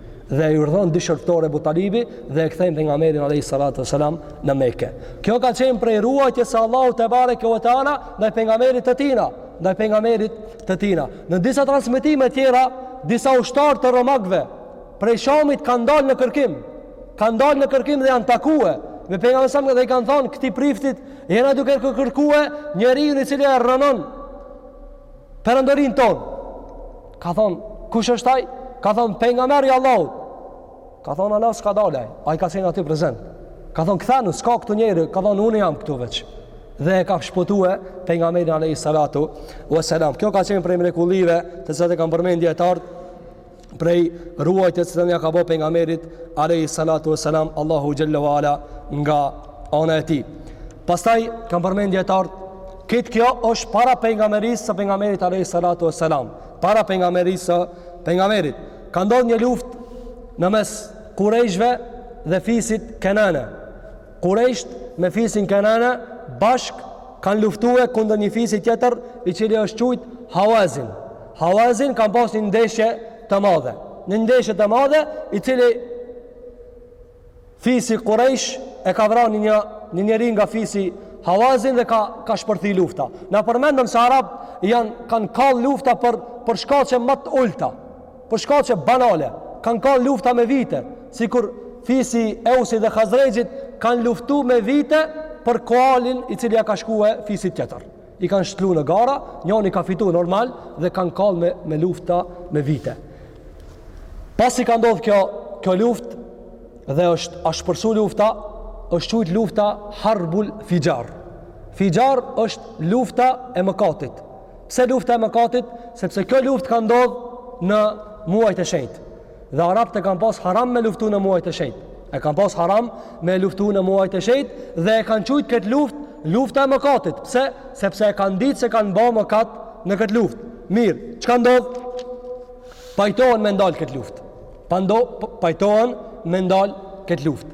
dhe i urdhon dy shërbëtorë Abu Talibi dhe e kthejnë pejgamberin alayhi salatu wasalam në Mekë. Kjo ka qenë prej ruajtjes së Allahut tebareke ve teala ndaj pejgamberit të tina, ndaj pejgamberit të tina. Në disa transmetime tjera, disa ushtarë të romakëve prej Shamit kanë dalë në kërkim, kanë dalë në kërkim dhe janë takue me pejgamberin sa dhe i kanë thonë këtij priftit, jena duke kërkue njerin i cili e rrënon perandorinë tonë. Ka thon, kush është ai? Ka thon pejgamberi i Allahut. Ka thon Allah s'ka dalaj. Ai ka qenë aty prezent. Ka thon kthenu, s'ka këtu njeri, ka thon unë jam këtu veç. Dhe e ka shpëtue pejgamberin alayhi salatu wasalam. Kjo ka qenë prej mrekullive të cilat e kanë përmendë dijetarët prej ruajtjes që ja ka bo pejgamberit alayhi salatu wasalam Allahu xhalla wala nga ana e tij. Pastaj kanë përmend dijetarët, këtë kjo është para pejgamberisë së pejgamberit alayhi salatu wasalam, para pejgamberisë së pejgamberit. Ka ndodh një luftë në mes kurejshve dhe fisit Kenane. Kurejshët me fisin Kenane bashkë kanë luftue kundër një fisi tjetër i cili është qujt Hawazin. Hawazin kanë pas një ndeshje të madhe. Një ndeshje të madhe i cili fisi Kurejsh e ka vra një, një njeri nga fisi Hawazin dhe ka, ka shpërthy lufta. Na përmendëm se arabët janë, kanë kall lufta për, për shkaqe ma të ulta. Për shkaqe banale, kanë kall lufta me vite, sikur fisi Eusit dhe Hazrexhit kanë luftu me vite për kalin i cili ja ka shkue fisit tjetër. I kanë shtlu në gara, njoni ka fitu normal dhe kanë kall me, me lufta me vite. Pasi ka ndodh kjo, kjo luftë dhe është ashpërsu lufta, është qujt lufta Harbul Fixhar. Fixhar është lufta e mëkatit. Pse lufta e mëkatit? Sepse kjo luftë ka ndodh në muajt e shenjtë. Dhe arabët e kanë pas haram me luftu në muajt e shenjtë. E kanë pas haram me luftu në muajt e shenjtë dhe e kanë qujt këtë luftë lufta e mëkatit. Pse? Sepse e kanë ditë se kanë ba mëkat në këtë luftë. Mirë, çka ndodh? Pajtohen me ndalë këtë luftë. Pajtohen me ndalë këtë luftë.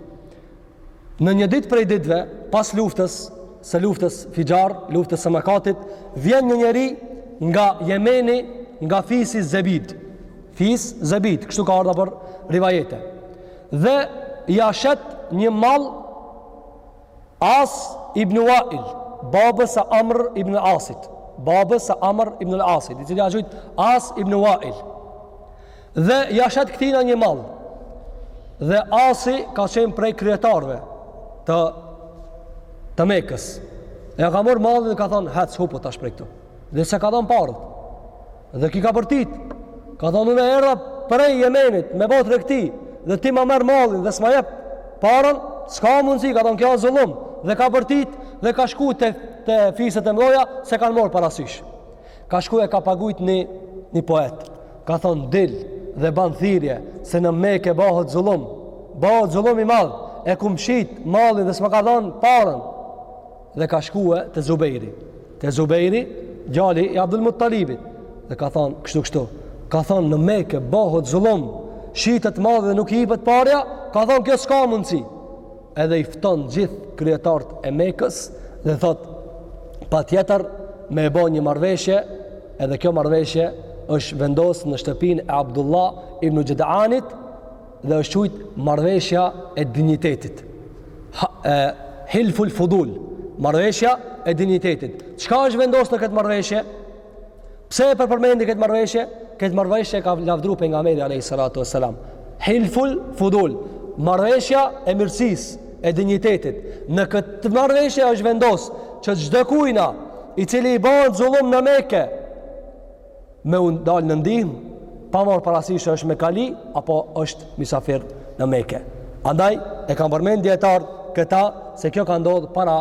Në një ditë prej ditëve, pas luftës, së luftës Fixhar, luftës së Mëkatit, vjen një njeri nga Jemeni, nga fisi Zebid. Fis Zebid, kështu ka ardhur për rivajete. Dhe ja shet një mall As ibn Wa'il, babës së Amr ibn Asit, babës së Amr ibn Asit, i cili asht qujt As ibn Wa'il. Dhe ja shet këtina një mall. Dhe Asi ka qenë prej kryetarëve të të Mekës. Ja ka marr mallin dhe ka thënë, "Hec, hupu tash prej këtu." Dhe s'ja ka dhonë parët. Dhe ki ka bërtit. Ka thënë, "Unë erdha prej Jemenit me bo tregti dhe ti ma merr mallin dhe s'ma jep parën, s'ka mundsi, ka thënë, "Kjo është zullum." Dhe ka bërtit dhe ka shku te te fiset e mëdha s'e kanë marr parasysh. Ka shku e ka pagujt një, një poet. Ka thonë, dil dhe ban thirrje, se në Meke bahet zullum. Bahet zullum i madh, e kum shit mallin dhe s'ma ka dhanë parën. Dhe ka shkue te Zubejri. Te Zubejri, gjali i Abdul Muttalibit. Dhe ka thonë, kështu kështu. Ka thonë, në Meke bahet zullum. Shitet malli dhe nuk ipet parja, ka thonë, kjo s'ka mundësi. Edhe i fton gjithë kryetarët e Mekës dhe thotë patjetër me e bo një marrëveshje edhe kjo marrëveshje është vendos në shtëpinë e Abdullah ibn Xhedanit dhe është qujt marrëveshja e dinjitetit ha, e, hilful fudul marrëveshja e dinjitetit çka është vendos në këtë marrëveshje Pse e përpërmendi këtë marrëveshje? Këtë marrëveshje e ka lavdru pejgamberi a.s. Hilful fudul, marrëveshja e mirësisë, e dinjitetit. Në këtë marrëveshje është vendos që çdo kujna i cili i bahet zullum në Meke me u dalë në ndihmë, pa marrë parasysh është mekali, apo është misafir në Meke. Andaj, e kan përmend dijetarët këta se kjo ka ndodhë para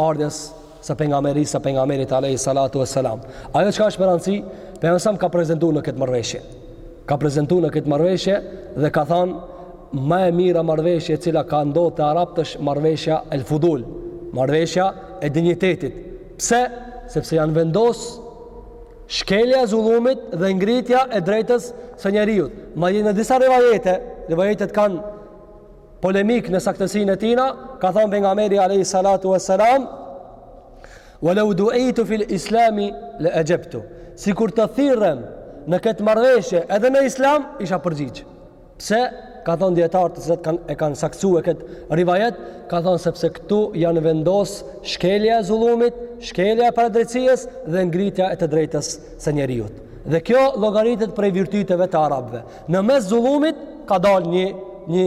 ardhjes së pejgamberisë së pejgamberit alayhi salatu wassalam. Ajo çka është me rëndësi, pejgamberi ka prezantuar në këtë marrëveshje. Ka prezantuar në këtë marrëveshje dhe ka thënë ma e mira marrëveshje e cila ka ndodhur te arabët është marrëveshja El Fudul, marrëveshja e dinjitetit. Pse? Sepse janë vendos shkelja e zullumit dhe ngritja e drejtës së njeriut. Madje në disa rivajete, rivajetet kanë polemikë në saktësinë e tina, ka thonë pejgamberi alejhi salatu ue selam, ue leu duijtu fil islami le exhebtu. Sikur të thirrem në këtë marrëveshje edhe në islam, isha përgjigjë. Pse, kan thonë dijetarët të cilët kan, e kanë saktësue këtë rivajet, ka thonë sepse këtu janë vendosë shkelja e zullumit, shkelja e padrejtësies dhe ngritja e të drejtës së njeriut. Dhe kjo llogaritet prej virtyteve të arabëve. Në mes zullumit ka dal një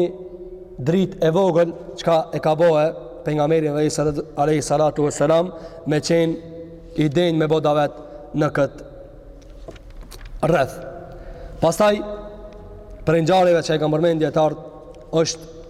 drit e vogël çka e ka bo pejgamberi alayhi salatu vesselam me qenë i denjë me bodavet në kët rreth. Pastaj prej ngjarjeve që e kam përmendë dietar është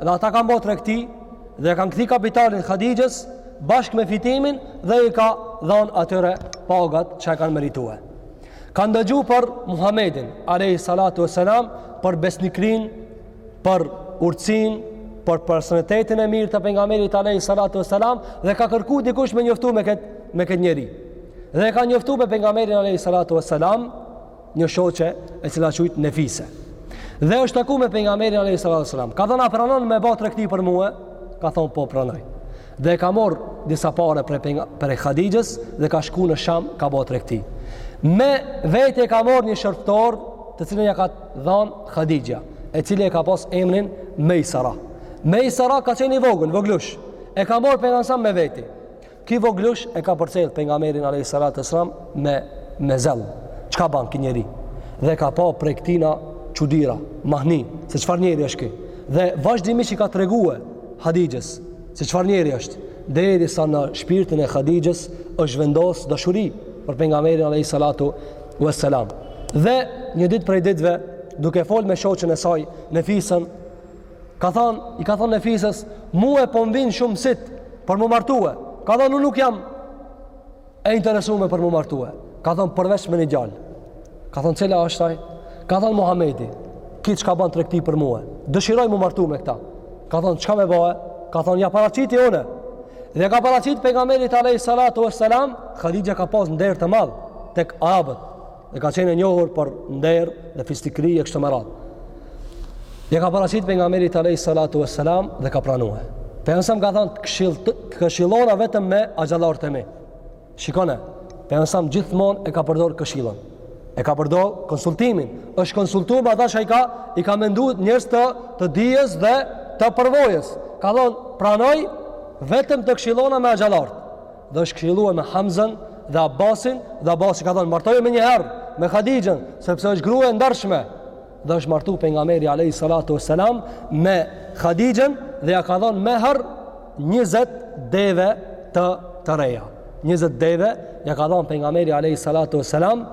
Dhe ata kanë bo tregti dhe e kanë kthy kapitalin Hadixhes bashkë me fitimin dhe i ka dhënë atyre pagat që e kanë meritue. Ka ndëgju për Muhammedin, alayhi salatu wassalam, për besnikërinë, për urtësinë, për personalitetin e mirë të pejgamberit alayhi salatu wassalam dhe ka kërku dikush me njoftu me këtë me këtë njeri. Dhe e ka njoftu me pejgamberin alayhi salatu wassalam, një shoqe e cila quhet Nefise. Dhe është taku me pejgamberin alayhis salam. Ka thënë a pranon me bo tregti për mua? Ka thënë po pranoj. Dhe e ka marr disa pare prej penga, prej Hadixhes dhe ka shku në Sham, ka bo tregti. Me veti ka marr një shërbëtor, të cilin ja ka dhënë Hadixhja, e cili e ka pas emrin Meisara. Meisara ka qenë i vogël, voglush. E ka marr pejgamberi me veti. Ky voglush e ka përcjell pejgamberin alayhis salatu selam me me zell. Çka ban ky njeri? Dhe ka pa prej tina çudira, mahni, se çfarë njeri është ky. Dhe vazhdimisht i ka tregue Hadixhes se çfarë njeri është. Derisa në shpirtin e Hadixhes është vendos dashuri për pejgamberin alayhis salatu selam. Dhe një ditë prej ditëve duke fol me shoqen e saj Nefisen Ka thon, i ka thon Nefises, mua po më vijnë shumë msit për m'u martue. Ka thon, unë nuk jam e interesume për m'u martue. Ka thon përveç me një djalë. Ka thon cili është ai? Ka thon Muhamedi, ky çka ban tregti për mua. Dëshiroj m'u martu me këta. Ka thon çka me bo? Ka thon ja paraqiti unë. Ja ka paraqit pejgamberit alayhi salatu wassalam, Hadixhja ka pas nder të madh tek arabët. Dhe ka qenë e njohur për nder dhe fisnikëri e kështu me radhë. Ja ka paraqit pejgamberit alayhi salatu wassalam dhe ka pranue. Pejgamberi alayhis salam ka thënë të këshillona vetëm me axhallarët e mi. Shikone, pejgamberi alayhis salam gjithmonë e ka përdor këshillën. E ka përdor konsultimin. është konsultu me ata që i ka, i ka mendu njerëz të, të dijes dhe të përvojës. Ka thënë pranoj vetëm të këshillona me axhallarët. Dhe është këshillue me Hamzën dhe Abbasin dhe Abbasi ka thënë martoje menjëherë me Hadixhen sepse është grue e ndershme dhe është martu pejgamberi alayhi salatu wasalam me Hadixhen dhe ja ka dhënë mehr 20 deve të të reja. 20 deve ja ka dhënë pejgamberi alayhi salatu wasalam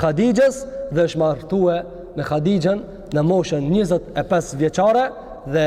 Hadixhes dhe është martue me Hadixhen në moshën 25 vjeçare dhe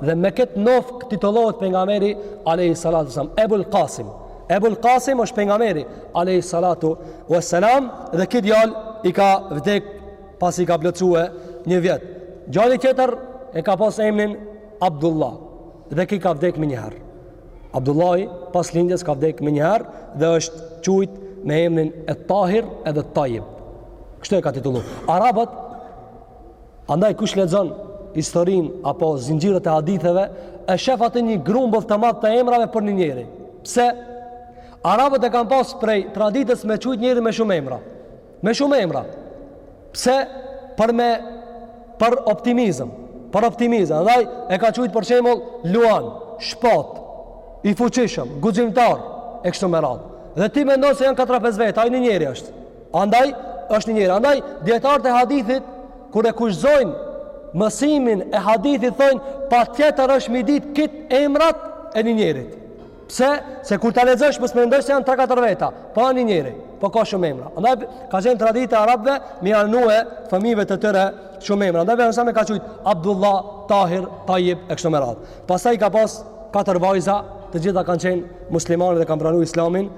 Dhe me këtë nofkë titullohet pejgamberi alayhi salatu wasalam Ebul Qasim. Ebul Qasim është pejgamberi alayhi salatu wasalam dhe ky djalë i ka vdek pasi ka plotësue një vjet. Djali tjetër e ka pas emrin Abdullah dhe ky ka vdek menjëherë. Abdullahi pas lindjes ka vdek menjëherë dhe është qujt me emrin et-Tahir edhe et-Tajib. Kështu e ka titullu. Arabët Andaj kush lexon historinë apo zinxhirët e haditheve, e shef atë një grumbull të madh të emrave për një njeri. Pse? Arabët e kanë pas prej traditës me qujt njeri me shumë emra. Me shumë emra. Pse? Për me për optimizëm, për optimizëm. Andaj e ka qujt për shembull Luan, Shpatë, i fuqishëm, guximtar e kështu me radhë. Dhe ti mendon se janë 4-5 veta, ai një njeri është. Andaj është një njeri. Andaj dietarët e hadithit kur e kushtëzojnë mësimin e hadithit thonë patjetër është m'i ditë krejt emrat e një njerit. Pse? Se kur ta lexosh mos mendosh se janë 3-4 veta, po a një njeri, po ka shumë emra. Andaj ka qenë tradita e arabëve me ja vnue fëmijëve të tyre shumë emra. Andaj pejgamberi alayhis salam e ka qujt Abdullah, Tahir, Tayyib e kështu me radhë. Pastaj ka pas katër vajza, të gjitha kanë qenë muslimane dhe kanë pranuar Islamin.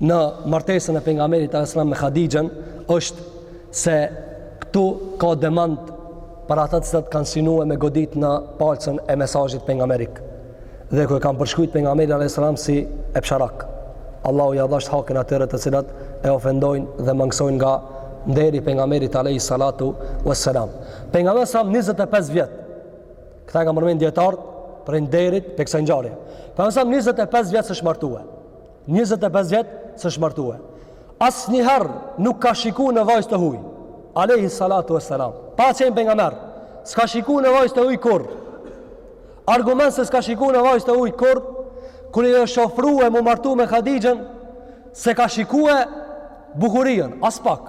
në martesën e pejgamberit alayhis salam me Hadixhen është se këtu ka demant për ata të cilët kanë synuar me godit në palcën e mesazhit pejgamberik dhe kur e kanë përshkrujt pejgamberin alayhis salam si epsharak Allahu ja dhashtë hakun atyre të cilët e ofendojnë dhe mangësojnë nga nderi i pejgamberit alayhis salatu wassalam pejgamberi alayhis salam 25 vjet Këta e kanë përmend dijetarët prej nderit prej kësaj ngjarje. Pejgamberi alayhis salam 25 vjet s'është martue. 25 vjet s'është martue. Asnjëherë nuk ka shiku në vajzë të huj. Alayhi salatu wasalam. Pa qenë pejgamber. S'ka shiku në vajzë të huj kurrë. Argument se s'ka shiku në vajzë të huj kurrë. Kur i është ofru e m'u martu me Hadixhen. S'e ka shikue bukurinë. Aspak.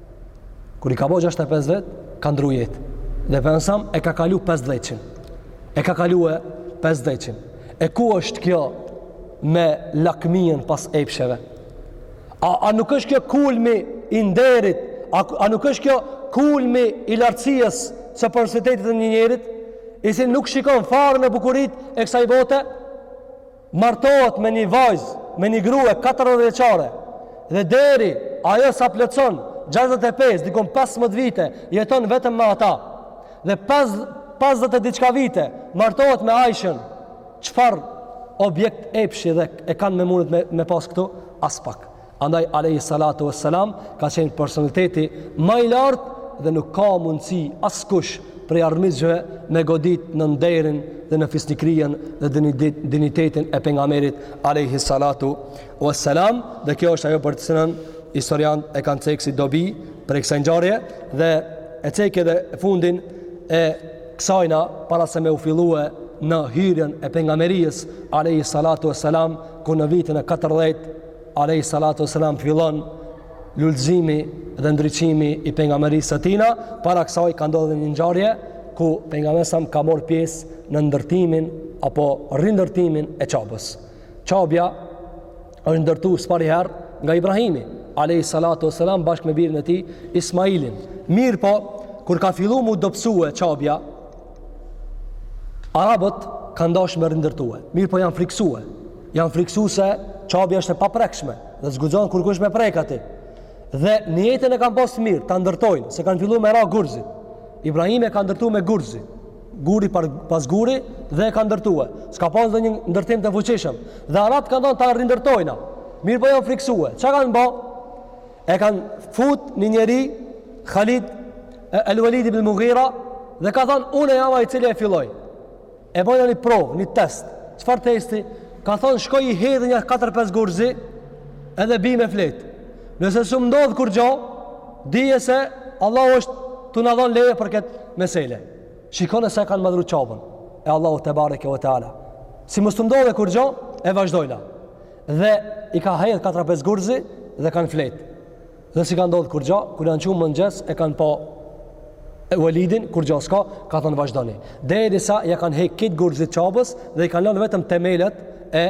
Kur i ka bo 65 vjet, ka ndru jetë. Dhe pejgamberi alayhis salam e ka kalu 50-shin. E ka kalue 50-shin. E ku është kjo me lakminë pas epsheve? A, a nuk është kjo kulmi i nderit? A, a nuk është kjo kulmi i lartësisë së personalitetit të një njerit? I cili nuk shikon farë në bukuritë e kësaj bote? Martohet me një vajzë, me një grue 40 vjeçare dhe deri ajo sa plotëson 65, dikun 15 vite, jeton vetëm me ata. Dhe pas 50 e diçka vite martohet me Aishën. Çfarë objekt epshi dhe e kanë me mundet me, me pas këtu? Aspak. Andaj alayhi salatu wassalam ka qenë personaliteti më i lartë dhe nuk ka mundësi askush prej armiqve me godit në nderin dhe në fisnikrijen dhe dinjitetin e pejgamberit alayhi salatu wassalam dhe kjo është ajo për të cilën historianët e kanë cekë si dobi prej kësaj ngjarje dhe e ceki edhe fundin e kësajna para se me u fillue në hyrjen e pejgamberisë alayhi salatu wassalam ku në vitin e 40 Alejhi salatu ve selam fillon lulzimi dhe ndriçimi i pejgamberisë së tina, para kësaj ka ndodhë një ngjarje, ku pejgamberi alejhi selam ka marrë pjesë në ndërtimin apo rindërtimin e Qabes. Qabja është ndërtu s'pari herë nga Ibrahimi, alejhi salatu ve selam bashkë me birin e tij Ismailin. Mirëpo, kur ka fillu m'u dobësue Qabja, Arabët kanë dashë me rindërtue, mirëpo janë friksue, Janë friksu se Qabja është e paprekshme dhe s'guxon kurkush me prek ati. Dhe nijetin e kanë pas mirë, ta ndërtojnë, se kanë fillu me ra gurzit. Ibrahimi e ka ndërtu me gurzi, guri pas guri dhe e ka ndërtue. S'ka pas ndonjë ndërtim të fuqishëm. Dhe arabët kanë thonë ta rindërtojna. Mirëpo janë friksue. Çka kanë ba? E kanë fut një njeri, Khalid, El Walid ibn Mughira, dhe ka thonë, unë jam ai i cili e filloj. E bajna një provë, një test. Çfarë testi? Ka thonë shkoj i hedhi nja 4-5 gurzi edhe bi me fletë. Nëse s'um ndodh kurgjo, dije se Allahu është tu na dhonë leje për këtë mesele. Shikone sa e kanë madhru Qaben e Allahut tebareke ve teala. Si mos t'um ndodhë kurgjo, e vazhdojna. Dhe i ka hedhë 4-5 gurzi dhe kanë fletë. Dhe s'i ka ndodhë kurgjo, kur janë çu n'mëngjes, e kanë pa Uelidin, kurgjo s'ka, ka thënë vazhdoni. Derisa ja kanë hekë krejt gurzit Qabes, dhe i kanë lënë vetëm temelet e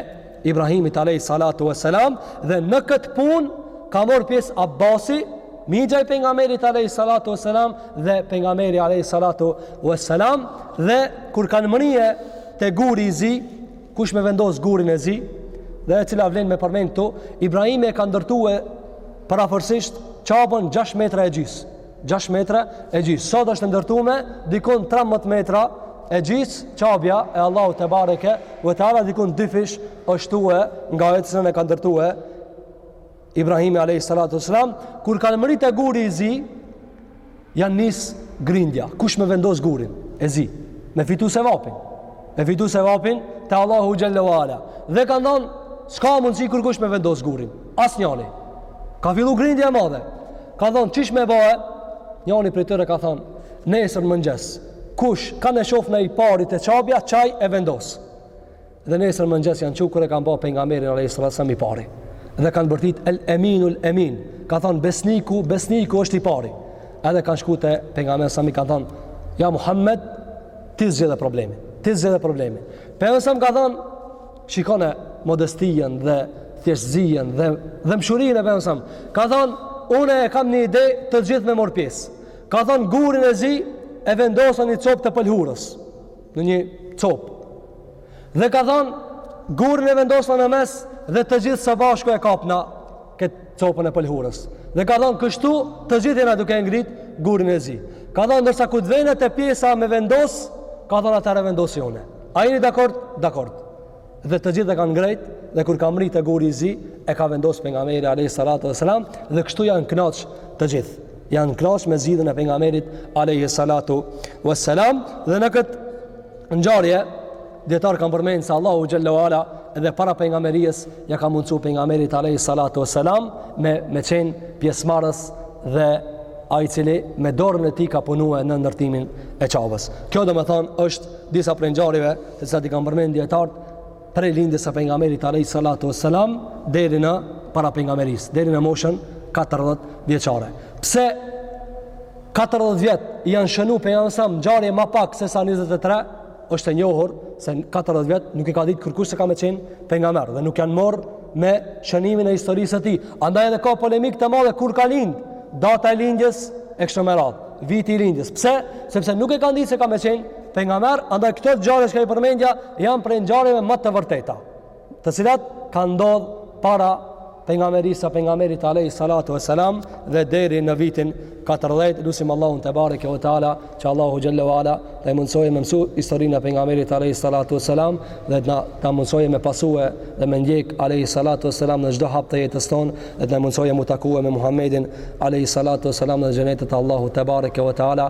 Ibrahimit alejhi salatu ve selam, dhe në këtë punë, ka marrë pjesë Abasi, mixha i pejgamberit alejhi salatu ve selam dhe pejgamberi alejhi salatu ve selam dhe kur kanë mrri te guri i zi Kush me vendos gurin e zi dhe e cila vlen me përmend këtu, Ibrahimi e ka ndërtue parafërsisht Qaben 6 metra e gjys. 6 metra e gjys. Sot është e ndërtume dikun 13 metra e gjys Qabja e Allahut tebareke ve teala dikun dyfish është shtue nga e cilën e ka ndërtue Ibrahimi alayhi salatu wasalam kur kanë mrri te guri i zi janë nis grindja kush me vendos gurin e zi me fitu sevapin me fitu sevapin te Allahu xhele ve ala dhe kanë thon s'ka mundsi kurkush me vendos gurin asnjëri ka fillu grindja e madhe ka thon qysh me ba e njëri prej tyre ka thon nesër n'mëngjes kush kan e shof na i pari te Qabja qaj e vendos Dhe nesër mëngjes janë çu, kur e kanë pa pejgamberin alejhi salatu ve selam i pari. Dhe kanë bërtit el emin, el emin. Kanë thon besniku, besniku është i pari. Edhe kanë shkuar te pejgamberi salam i kanë thon ja Muhammed ti zgjidhe problemin. Ti zgjidhe problemin. Pejgamberi salam ka thon shikone modestinë dhe thjeshtësinë dhe dhembshurinë e pejgamberit salam. Ka thon unë e kam një ide të gjithë me mor pjesë. Ka thon gurin e zi e vendosna në një copë të pëlhurës. në një copë. Dhe ka thonë, gurin e vendosna në mes dhe të gjithë së bashku e kapna këtë copën e pëlhurës. Dhe ka thonë, kështu të gjithë jena duke e ngrit gurin e zi. Ka thonë, ndërsa kur të vjen te pjesa me vendos, ka thonë atëherë e vendosi unë. A jeni dakord? Dakord. dhe të gjithë e kanë ngrejt dhe kur ka mrri te guri i zi e ka vendos pejgamberi alejhi salatu ve selam dhe kështu janë knaq të gjithë janë knaq me zgjidhjen e pejgamberit alejhi salatu ve selam dhe në këtë ngjarje dijetarët kanë përmend se Allahu xhelle ve ala edhe para pejgamberisë ja ka mundësu pejgamberit alejhi salatu ve selam me, me qenë pjesëmarrës dhe ai i cili me dorën e tij ka punue në ndërtimin e Qabes. Kjo domethonë është disa prej ngjarjeve të cilat i kanë përmend dijetarët prej lindjes së pejgamberit alejhi salatu ve selam deri në para pejgamberisë, deri në moshën 40 vjeçare. Pse 40 vjet janë shënu pejgamberit salam ngjarje më pak se sa 23, është e njohur se 40 vjet nuk e ka ditë kërkush se ka me qenë pejgamber dhe nuk janë marr me shënimin e historisë së tij. Andaj edhe ka polemikë të madhe kur ka lind, data e lindjes e kështu me radhë, viti i lindjes. Pse? Sepse nuk e kanë ditë se ka me qenë Pejgamber, andaj këto ngjarje që i përmenda janë prej ngjarjeve më të vërteta, të cilat kanë ndodh para pejgamberisë së pejgamberit alejhi salatu ve selam dhe deri në vitin 40 lusim Allahun tebareke ve teala që Allahu xhelle ve ala të na mundësojë me mësu historinë e pejgamberit alejhi salatu ve selam dhe të na mundësojë me pasue dhe me ndjek alejhi salatu ve selam në çdo hap të jetës tonë dhe të na mundësojë me u takue me Muhammedin alejhi salatu ve selam në xhenetin e Allahut tebareke ve teala